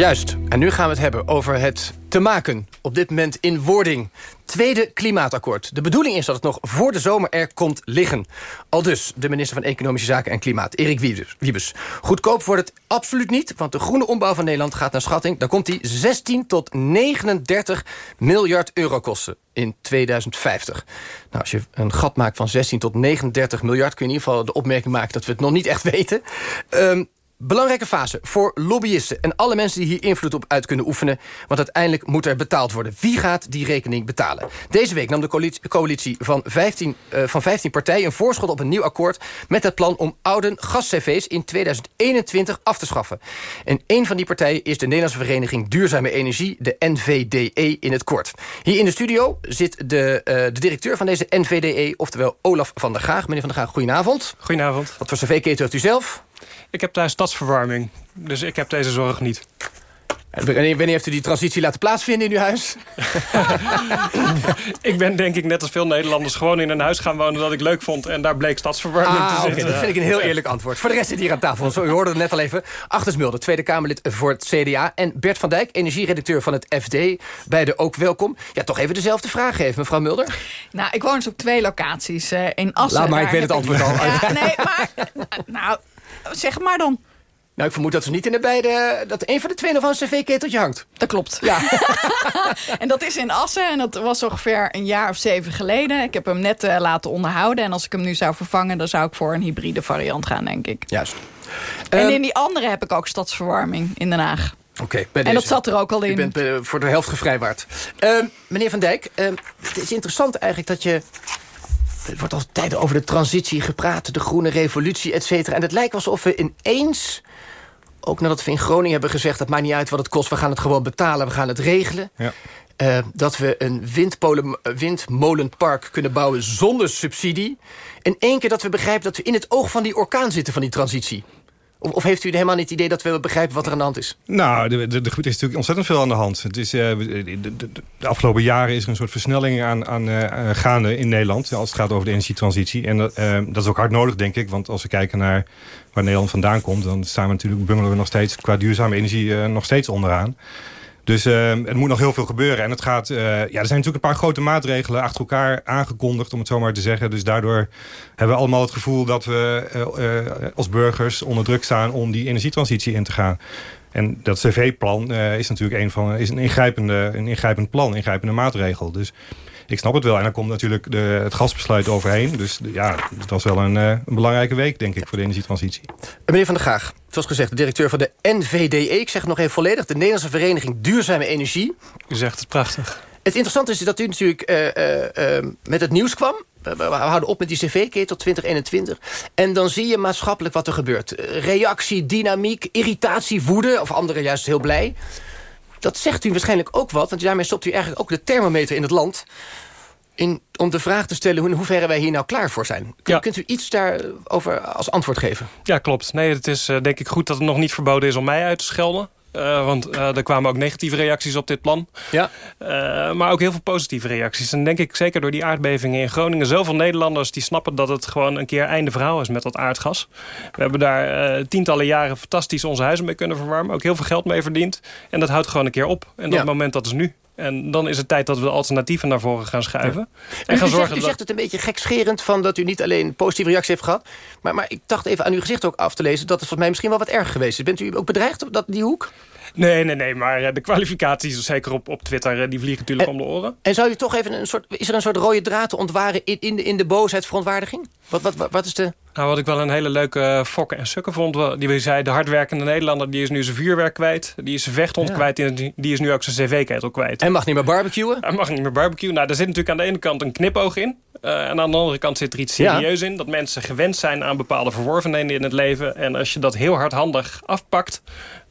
Juist, en nu gaan we het hebben over het te maken op dit moment in wording. Tweede klimaatakkoord. De bedoeling is dat het nog voor de zomer er komt liggen. Al dus de minister van Economische Zaken en Klimaat, Erik Wiebes. Goedkoop wordt het absoluut niet, want de groene ombouw van Nederland gaat naar schatting... daar komt die 16 tot 39 miljard euro kosten in 2050. Nou, als je een gat maakt van 16 tot 39 miljard... kun je in ieder geval de opmerking maken dat we het nog niet echt weten. Um, Belangrijke fase voor lobbyisten en alle mensen die hier invloed op uit kunnen oefenen. Want uiteindelijk moet er betaald worden. Wie gaat die rekening betalen? Deze week nam de coalitie van 15, uh, van 15 partijen een voorschot op een nieuw akkoord... met het plan om oude gas-cv's in 2021 af te schaffen. En een van die partijen is de Nederlandse Vereniging Duurzame Energie... de NVDE in het kort. Hier in de studio zit de, uh, de directeur van deze NVDE... oftewel Olaf van der Gaag. Meneer van der Gaag, goedenavond. Goedenavond. Wat voor cv-keten heeft u zelf? Ik heb thuis stadsverwarming, dus ik heb deze zorg niet. En wanneer heeft u die transitie laten plaatsvinden in uw huis? ik ben denk ik net als veel Nederlanders gewoon in een huis gaan wonen dat ik leuk vond. En daar bleek stadsverwarming ah, te zitten. dat vind ik een heel eerlijk antwoord. Voor de rest zit hier aan tafel. Zo, u hoorde het net al even. Achter Smulde, Tweede Kamerlid voor het CDA. En Bert van Dijk, energieredacteur van het FD. Beide ook welkom. Ja, toch even dezelfde vraag geven, mevrouw Mulder. Nou, ik woon dus op twee locaties. Uh, in Assen. Laat maar, ik weet het antwoord al. Ja, nee, maar... Nou, zeg maar dan. Nou, ik vermoed dat ze niet in de beide... dat een van de twee nog van een cv-keteltje hangt. Dat klopt. Ja. en dat is in Assen en dat was ongeveer een jaar of zeven geleden. Ik heb hem net uh, laten onderhouden. En als ik hem nu zou vervangen... dan zou ik voor een hybride variant gaan, denk ik. Juist. En um, in die andere heb ik ook stadsverwarming in Den Haag. Oké, okay, En dat zat er ook al in. Je bent uh, voor de helft gevrijwaard. Uh, meneer Van Dijk, het is interessant eigenlijk dat je... Er wordt altijd over de transitie gepraat, de groene revolutie, et cetera. En het lijkt alsof we ineens ook nadat we in Groningen hebben gezegd... dat maakt niet uit wat het kost, we gaan het gewoon betalen, we gaan het regelen. Ja. Uh, dat we een windpolen, windmolenpark kunnen bouwen zonder subsidie. In één keer dat we begrijpen dat we in het oog van die orkaan zitten... van die transitie. Of, heeft u helemaal niet het idee dat we begrijpen wat er aan de hand is? Nou, er is natuurlijk ontzettend veel aan de hand. Het is, uh, de, afgelopen jaren is er een soort versnelling aan, aan uh, gaande in Nederland... als het gaat over de energietransitie. En dat, uh, dat is ook hard nodig, denk ik. Want als we kijken naar waar Nederland vandaan komt... dan staan we natuurlijk, bungelen we nog steeds qua duurzame energie nog steeds onderaan. Dus uh, er moet nog heel veel gebeuren. En het gaat, uh, ja, er zijn natuurlijk een paar grote maatregelen achter elkaar aangekondigd, om het zo maar te zeggen. Dus daardoor hebben we allemaal het gevoel dat we uh, als burgers onder druk staan om die energietransitie in te gaan. En dat cv-plan is natuurlijk een, van, is een, ingrijpende, een ingrijpend plan, ingrijpende maatregel. Dus ik snap het wel. En dan komt natuurlijk de, het gasbesluit overheen. Dus ja, het was wel een, uh, een, belangrijke week, denk ik, voor de energietransitie. Meneer Van der Gaag, zoals gezegd, de directeur van de NVDE. Ik zeg het nog even volledig. De Nederlandse Vereniging Duurzame Energie. U zegt het prachtig. Het interessante is dat u natuurlijk uh, uh, met het nieuws kwam. We houden op met die cv-keer tot 2021. En dan zie je maatschappelijk wat er gebeurt. Reactie, dynamiek, irritatie, woede. Of anderen juist heel blij. Dat zegt u waarschijnlijk ook wat. Want daarmee stopt u eigenlijk ook de thermometer in het land. In, om de vraag te stellen in hoeverre wij hier nou klaar voor zijn. Kunt u iets daarover als antwoord geven? Ja, klopt. Nee, het is uh, denk ik goed dat het nog niet verboden is om mij uit te schelden. Uh, want uh, er kwamen ook negatieve reacties op dit plan. Ja. Uh, maar ook heel veel positieve reacties. En denk ik zeker door die aardbevingen in Groningen... zoveel Nederlanders die snappen dat het gewoon een keer einde verhaal is met dat aardgas. We hebben daar tientallen jaren fantastisch onze huizen mee kunnen verwarmen. Ook heel veel geld mee verdiend. En dat houdt gewoon een keer op. En dat moment dat is nu. En dan is het tijd dat we de alternatieven naar voren gaan schuiven. En gaan u, zorgen zegt, u zegt het een beetje gekscherend van dat u niet alleen positieve reactie heeft gehad. Maar, maar ik dacht even aan uw gezicht ook af te lezen... dat het volgens mij misschien wel wat erg geweest is. Bent u ook bedreigd op dat, die hoek? Nee, nee, nee, maar eh, de kwalificaties, zeker op, op Twitter, eh, die vliegen natuurlijk om de oren. En zou u toch even een soort, is er een soort rode draad te ontwaren in, in, de, in de boosheid, verontwaardiging? Wat, wat, wat, wat is de... Nou, wat ik wel een hele leuke eh, fokken en sukken vond... die zei, de hardwerkende Nederlander die is nu zijn vuurwerk kwijt... die is zijn vechthond kwijt en die is nu ook zijn cv-ketel kwijt. En mag niet meer barbecuen? Hij mag niet meer barbecuen. Nou, daar zit natuurlijk aan de ene kant een knipoog in. Uh, en aan de andere kant zit er iets serieus in. Dat mensen gewend zijn aan bepaalde verworvenheden in het leven. En als je dat heel hardhandig afpakt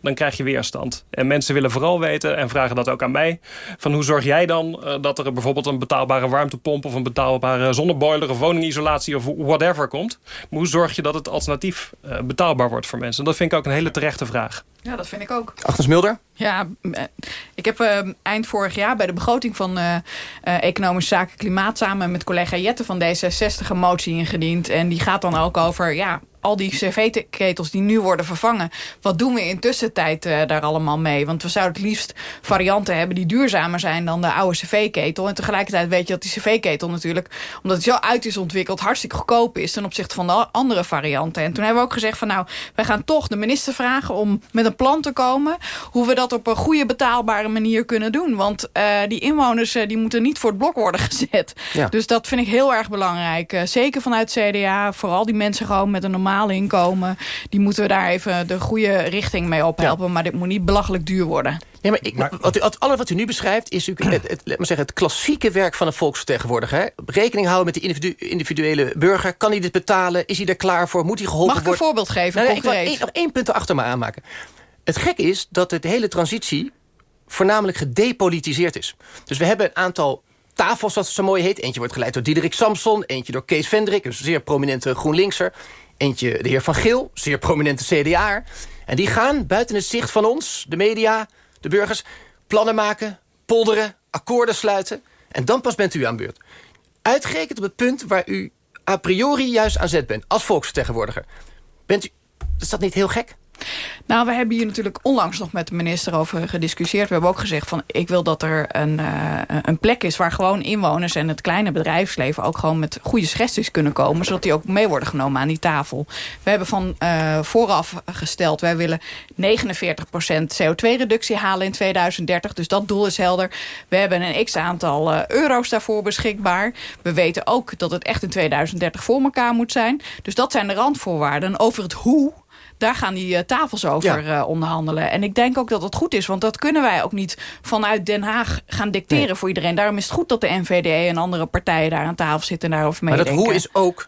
dan krijg je weerstand. En mensen willen vooral weten, en vragen dat ook aan mij... van hoe zorg jij dan uh, dat er bijvoorbeeld een betaalbare warmtepomp... of een betaalbare zonneboiler of woningisolatie of whatever komt. Maar hoe zorg je dat het alternatief uh, betaalbaar wordt voor mensen? En dat vind ik ook een hele terechte vraag. Ja, dat vind ik ook. Agnes Mulder? Ja, ik heb uh, eind vorig jaar bij de begroting van uh, uh, Economische Zaken Klimaat... samen met collega Jette van D66 een motie ingediend. En die gaat dan ook over ja, al die cv-ketels die nu worden vervangen... wat doen we in tussentijd uh, daar allemaal mee? Want we zouden het liefst varianten hebben die duurzamer zijn... dan de oude cv-ketel. En tegelijkertijd weet je dat die cv-ketel natuurlijk... omdat het zo uit is ontwikkeld, hartstikke goedkoop is... ten opzichte van de andere varianten. En toen hebben we ook gezegd van nou, wij gaan toch de minister vragen... om met een plan te komen hoe we dat op een goede betaalbare manier kunnen doen. Want uh, die inwoners uh, die moeten niet voor het blok worden gezet. Ja. Dus dat vind ik heel erg belangrijk. zeker vanuit CDA, vooral die mensen gewoon met een normaal inkomen. Die moeten we daar even de goede richting mee ophelpen. Ja. Maar dit moet niet belachelijk duur worden. Ja, maar, ik, maar wat, u, alles wat u nu beschrijft is het, het, het, maar zeggen, het klassieke werk van een volksvertegenwoordiger. Hè? Rekening houden met de individu, individuele burger. Kan hij dit betalen? Is hij er klaar voor? Moet hij geholpen worden? Mag ik een worden? voorbeeld geven? Nou, ik wil nog één punt erachter maar aanmaken. Het gekke is dat de hele transitie voornamelijk gedepolitiseerd is. Dus we hebben een aantal tafels, zoals het zo mooi heet. Eentje wordt geleid door Diederik Samson. Eentje door Kees Vendrik, een zeer prominente GroenLinkser. Eentje de heer Van Geel, zeer prominente CDA. En die gaan buiten het zicht van ons, de media, de burgers... plannen maken, polderen, akkoorden sluiten. En dan pas bent u aan beurt. Uitgerekend op het punt waar u a priori juist aan zet bent... als volksvertegenwoordiger. Bent u, is dat niet heel gek? Nou, we hebben hier natuurlijk onlangs nog met de minister over gediscussieerd. We hebben ook gezegd van ik wil dat er een, uh, een plek is waar gewoon inwoners en het kleine bedrijfsleven ook gewoon met goede suggesties kunnen komen. Zodat die ook mee worden genomen aan die tafel. We hebben van uh, vooraf gesteld, wij willen 49% CO2-reductie halen in 2030. Dus dat doel is helder. We hebben een x-aantal uh, euro's daarvoor beschikbaar. We weten ook dat het echt in 2030 voor elkaar moet zijn. Dus dat zijn de randvoorwaarden. Over het hoe daar gaan die uh, tafels over ja. uh, onderhandelen. En ik denk ook dat het goed is. Want dat kunnen wij ook niet vanuit Den Haag gaan dicteren nee. voor iedereen. Daarom is het goed dat de NVDE en andere partijen daar aan tafel zitten en daarover meedenken. Maar dat hoe is ook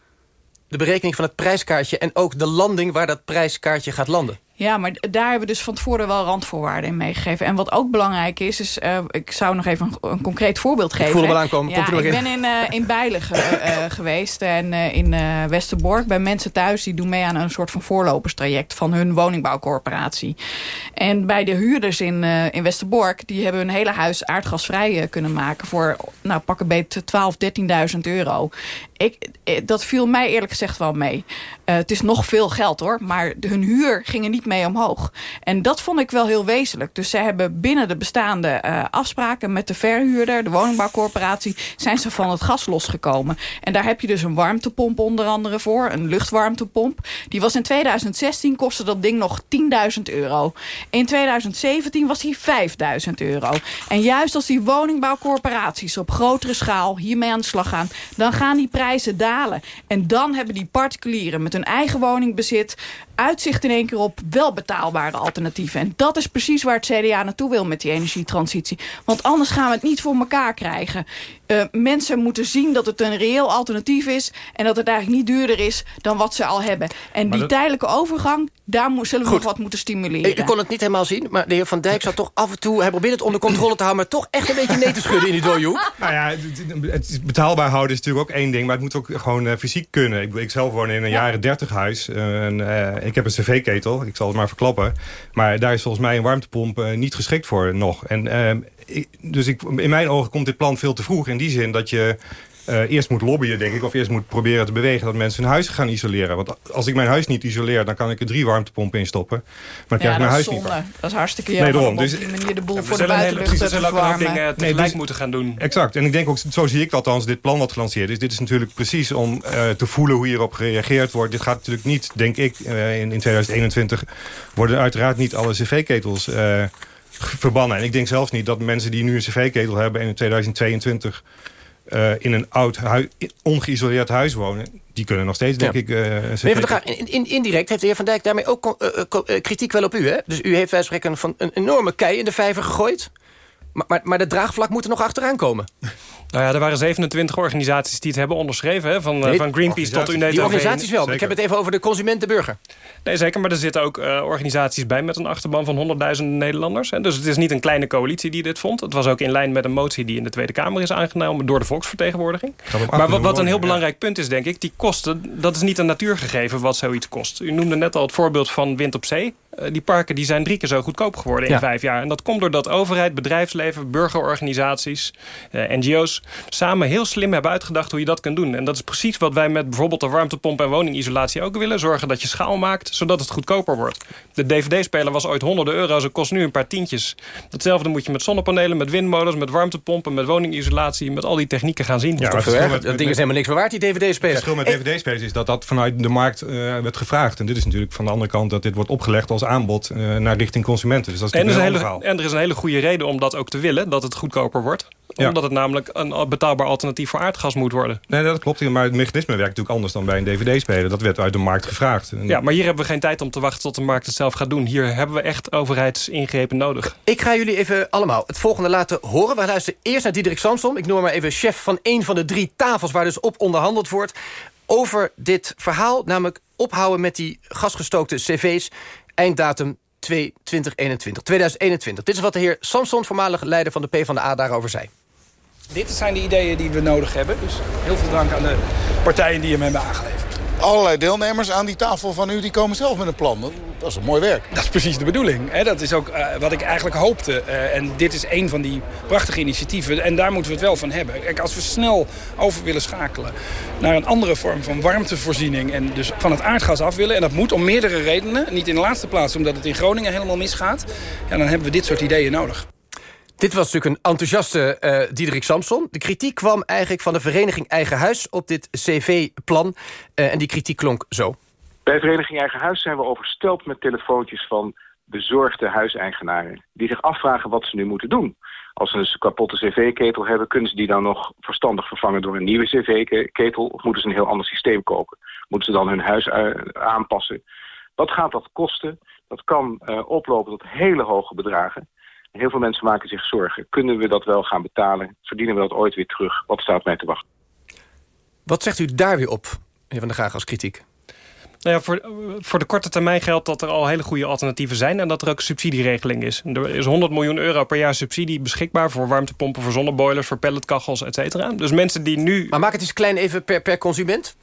de berekening van het prijskaartje... en ook de landing waar dat prijskaartje gaat landen. Ja, maar daar hebben we dus van tevoren wel randvoorwaarden in meegegeven. En wat ook belangrijk is, is uh, ik zou nog even een, een concreet voorbeeld geven. Ik voel hem al aankomen. Ja, Komt ik ben in, uh, in Bijlen ge, uh, geweest en in Westerbork bij mensen thuis. Die doen mee aan een soort van voorloperstraject van hun woningbouwcorporatie. En bij de huurders in, in Westerbork, die hebben hun hele huis aardgasvrij kunnen maken. Voor, nou pak een beetje 12, 13.000 euro. Ik, dat viel mij eerlijk gezegd wel mee. het is nog veel geld hoor, maar hun huur ging er niet mee omhoog. En dat vond ik wel heel wezenlijk. Dus ze hebben binnen de bestaande uh, afspraken met de verhuurder, de woningbouwcorporatie, zijn ze van het gas losgekomen. En daar heb je dus een warmtepomp onder andere voor, een luchtwarmtepomp. Die was in 2016, kostte dat ding nog 10.000 euro. In 2017 was die 5.000 euro. En juist als die woningbouwcorporaties op grotere schaal hiermee aan de slag gaan, dan gaan die prijzen dalen. En dan hebben die particulieren met hun eigen woningbezit uitzicht in één keer op wel betaalbare alternatieven. En dat is precies waar het CDA naartoe wil met die energietransitie. Want anders gaan we het niet voor elkaar krijgen. Uh, mensen moeten zien dat het een reëel alternatief is... en dat het eigenlijk niet duurder is dan wat ze al hebben. En maar die dat... tijdelijke overgang, daar zullen we Goed. nog wat moeten stimuleren. Ik, ik, kon het niet helemaal zien, maar de heer Van Dijk zat toch af en toe... hij probeert het onder controle te houden... maar toch echt een beetje nee te schudden in die dode hoek. Nou ja, het is betaalbaar houden is natuurlijk ook één ding... maar het moet ook gewoon uh, fysiek kunnen. Ik, ik zelf woon in een ja. jaren dertig huis. Uh, en, ik heb een cv-ketel, ik zal het maar verklappen. Maar daar is volgens mij een warmtepomp uh, niet geschikt voor nog. En, ik, dus ik, in mijn ogen komt dit plan veel te vroeg. In die zin dat je uh, eerst moet lobbyen, denk ik. Of eerst moet proberen te bewegen dat mensen hun huis gaan isoleren. Want als ik mijn huis niet isoleer, dan kan ik er drie warmtepompen in stoppen. Maar dan krijg ja, ik mijn huis zonde. niet. Dat is hartstikke jammer nee, daarom. Dus, op die manier de boel ja, voor de buitenlucht te zullen ook dingen tegelijk nee, dus, moeten gaan doen. Exact. En ik denk ook, zo zie ik althans, dit plan wat gelanceerd is. Dit is natuurlijk precies om uh, te voelen hoe hierop gereageerd wordt. Dit gaat natuurlijk niet, denk ik, uh, in, in 2021 worden uiteraard niet alle cv-ketels uh, verbannen. En ik denk zelfs niet dat mensen die nu een cv-ketel hebben... en in 2022 in een oud, ongeïsoleerd huis wonen... die kunnen nog steeds, denk ik... Uh, meneer Van in, in, indirect heeft de heer Van Dijk daarmee ook kritiek wel op u. Hè? Dus u heeft wij spreken van een enorme kei in de vijver gegooid... Maar, maar, maar de draagvlak moet er nog achteraan komen. Nou ja, er waren 27 organisaties die het hebben onderschreven. Hè? Van, eh, van Greenpeace tot UNETA. Die organisaties wel. Ik heb het even over de consumentenburger. Nee, zeker. Maar er zitten ook uh, organisaties bij met een achterban van honderdduizenden Nederlanders. Hè? Dus het is niet een kleine coalitie die dit vond. Het was ook in lijn met een motie die in de Tweede Kamer is aangenomen... door de volksvertegenwoordiging. Maar wat, wat een heel belangrijk punt is, denk ik... die kosten, dat is niet een natuurgegeven wat zoiets kost. U noemde net al het voorbeeld van wind op zee. Eh, die parken die zijn drie keer zo goedkoop geworden in vijf jaar. En dat komt doordat overheid, bedrijfsleven, burgerorganisaties, eh, NGO's... samen heel slim hebben uitgedacht hoe je dat kunt doen. En dat is precies wat wij met bijvoorbeeld de warmtepomp en woningisolatie ook willen. Zorgen dat je schaal maakt, zodat het goedkoper wordt. De DVD-speler was ooit honderden euro's, het kost nu een paar tientjes. Hetzelfde moet je met zonnepanelen, met windmolens, met warmtepompen... met woningisolatie, met al die technieken gaan zien. Ja, dat, dat ding is helemaal niks meer waard, die DVD-speler. Het verschil met DVD-spelers is dat dat vanuit de markt uh, werd gevraagd. En dit is natuurlijk van de andere kant dat dit wordt opgelegd als aanbod uh, naar richting consumenten. Dus dat is en, er is een hele, en er is een hele goede reden om dat ook te willen, dat het goedkoper wordt. Omdat het namelijk een betaalbaar alternatief voor aardgas moet worden. Nee, dat klopt. Maar het mechanisme werkt natuurlijk anders dan bij een dvd-speler. Dat werd uit de markt gevraagd. Ja, maar hier hebben we geen tijd om te wachten tot de markt het zelf gaat doen. Hier hebben we echt overheidsingrepen nodig. Ik ga jullie even allemaal het volgende laten horen. We luisteren eerst naar Diederik Samsom. Ik noem maar even chef van een van de drie tafels... waar dus op onderhandeld wordt over dit verhaal. Namelijk ophouden met die gasgestookte cv's einddatum 2021. 2021. Dit is wat de heer Samson, voormalig leider van de PvdA, daarover zei. Dit zijn de ideeën die we nodig hebben. Dus heel veel dank aan de partijen die hem hebben aangeleverd allerlei deelnemers aan die tafel van u... die komen zelf met een plan. Dat, is een mooi werk. Dat is precies de bedoeling. Hè? Dat is ook uh, wat ik eigenlijk hoopte. Uh, en dit is een van die prachtige initiatieven. En daar moeten we het wel van hebben. Kijk, als we snel over willen schakelen... naar een andere vorm van warmtevoorziening... en dus van het aardgas af willen... en dat moet om meerdere redenen. Niet in de laatste plaats omdat het in Groningen helemaal misgaat... Ja, dan hebben we dit soort ideeën nodig. Dit was natuurlijk een enthousiaste uh, Diederik Samson. De kritiek kwam eigenlijk van de vereniging Eigen Huis op dit CV-plan. Uh, en die kritiek klonk zo. Bij Vereniging Eigen Huis zijn we oversteld met telefoontjes van bezorgde huiseigenaren. Die zich afvragen wat ze nu moeten doen. Als ze een kapotte cv-ketel hebben, kunnen ze die dan nog verstandig vervangen door een nieuwe cv-ketel? Of moeten ze een heel ander systeem kopen? Moeten ze dan hun huis uh, aanpassen? Wat gaat dat kosten? Dat kan oplopen tot hele hoge bedragen. Heel veel mensen maken zich zorgen. Kunnen we dat wel gaan betalen? Verdienen we dat ooit weer terug? Wat staat mij te wachten? Wat zegt u daar weer op, meneer Van der Graag, als kritiek? Nou ja, voor, voor de korte termijn geldt dat er al hele goede alternatieven zijn... en dat er ook subsidieregeling is. Er is 100 miljoen euro per jaar subsidie beschikbaar... voor warmtepompen, voor zonneboilers, voor pelletkachels, et cetera. Dus mensen die nu... Maar maak het eens klein even per, per consument.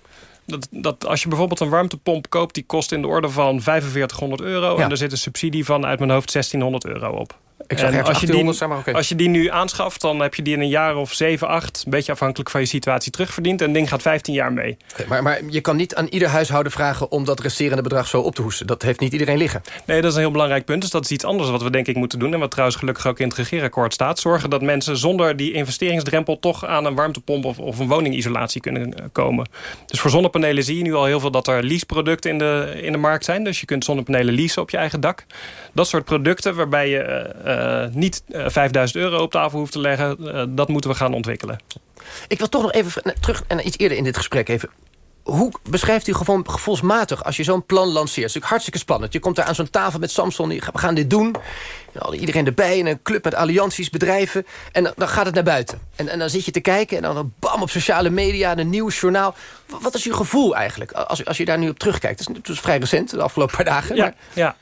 Dat, dat als je bijvoorbeeld een warmtepomp koopt... die kost in de orde van 4500 euro... en er zit een subsidie van uit mijn hoofd 1600 euro op. Ik zag als, je die, zeg maar, als je die nu aanschaft, dan heb je die in een jaar of 7, 8... een beetje afhankelijk van je situatie terugverdiend. En het ding gaat 15 jaar mee. maar, maar je kan niet aan ieder huishouden vragen... om dat resterende bedrag zo op te hoesten. Dat heeft niet iedereen liggen. Nee, dat is een heel belangrijk punt. Dus dat is iets anders wat we denk ik moeten doen. En wat trouwens gelukkig ook in het regeerakkoord staat. Zorgen dat mensen zonder die investeringsdrempel... toch aan een warmtepomp of, of een woningisolatie kunnen eh, komen. Dus voor zonnepanelen zie je nu al heel veel... dat er leaseproducten in de, in de markt zijn. Dus je kunt zonnepanelen leasen op je eigen dak. Dat soort producten waarbij je uh, niet 5000 eh, euro op tafel hoeft te leggen. Uh, dat moeten we gaan ontwikkelen. Ik wil toch nog even terug en iets eerder in dit gesprek even hoe beschrijft u gewoon gevoelsmatig als je zo'n plan lanceert? Het is natuurlijk hartstikke spannend. Je komt daar aan zo'n tafel met Samson. We gaan dit doen. Iedereen erbij in een club met allianties, bedrijven. En dan, gaat het naar buiten. En, en, dan zit je te kijken en dan bam op sociale media, een nieuwsjournaal. Wat is je gevoel eigenlijk als, als je daar nu op terugkijkt? Het is, vrij recent, de afgelopen paar dagen. Ja, ja.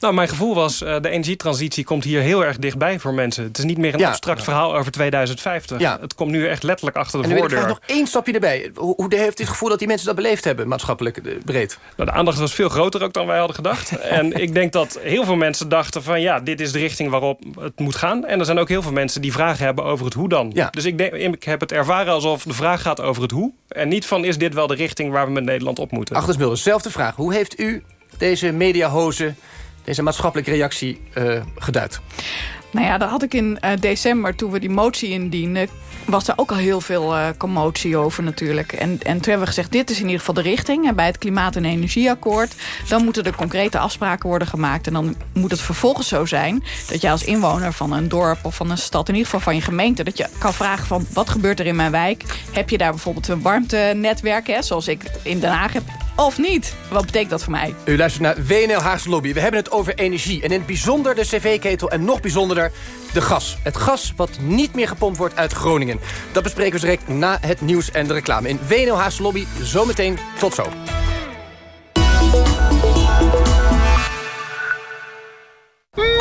Nou, mijn gevoel was, uh, de energietransitie komt hier heel erg dichtbij voor mensen. Het is niet meer een abstract verhaal over 2050. Ja. Het komt nu echt letterlijk achter de en voordeur. En nog één stapje erbij. Hoe, hoe heeft u het gevoel dat die mensen dat beleefd hebben, maatschappelijk eh, breed? Nou, de aandacht was veel groter ook dan wij hadden gedacht. en ik denk dat heel veel mensen dachten van, ja, dit is de richting waarop het moet gaan. En er zijn ook heel veel mensen die vragen hebben over het hoe dan. Ja. Dus ik, denk, ik heb het ervaren alsof de vraag gaat over het hoe. En niet van, is dit wel de richting waar we met Nederland op moeten? Achter Smulders, zelfde vraag. Hoe heeft u deze mediahozen deze maatschappelijke reactie uh, geduid? Nou ja, dat had ik in uh, december, toen we die motie indienden... was er ook al heel veel uh, commotie over natuurlijk. En, en toen hebben we gezegd, dit is in ieder geval de richting. En bij het Klimaat- en Energieakkoord... dan moeten er concrete afspraken worden gemaakt. En dan moet het vervolgens zo zijn... dat je als inwoner van een dorp of van een stad... in ieder geval van je gemeente... dat je kan vragen van, wat gebeurt er in mijn wijk? Heb je daar bijvoorbeeld een warmtenetwerk, hè, zoals ik in Den Haag heb... Of niet? Wat betekent dat voor mij? U luistert naar WNL Haagse Lobby. We hebben het over energie. En in het bijzonder de cv-ketel en nog bijzonderder de gas. Het gas wat niet meer gepompt wordt uit Groningen. Dat bespreken we direct na het nieuws en de reclame. In WNL Haagse Lobby zometeen tot zo.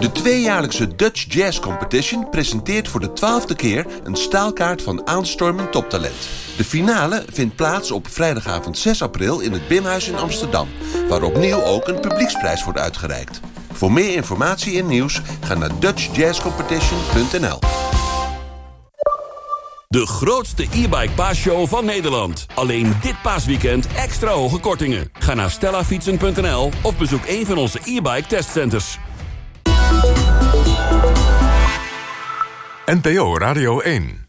De tweejaarlijkse Dutch Jazz Competition presenteert voor de twaalfde keer een staalkaart van aanstormend toptalent. De finale vindt plaats op vrijdagavond 6 april in het Bimhuis in Amsterdam, waar opnieuw ook een publieksprijs wordt uitgereikt. Voor meer informatie en nieuws ga naar dutchjazzcompetition.nl. De grootste e-bike paasshow van Nederland. Alleen dit paasweekend extra hoge kortingen. Ga naar stellafietsen.nl of bezoek een van onze e-bike testcenters. NPO Radio 1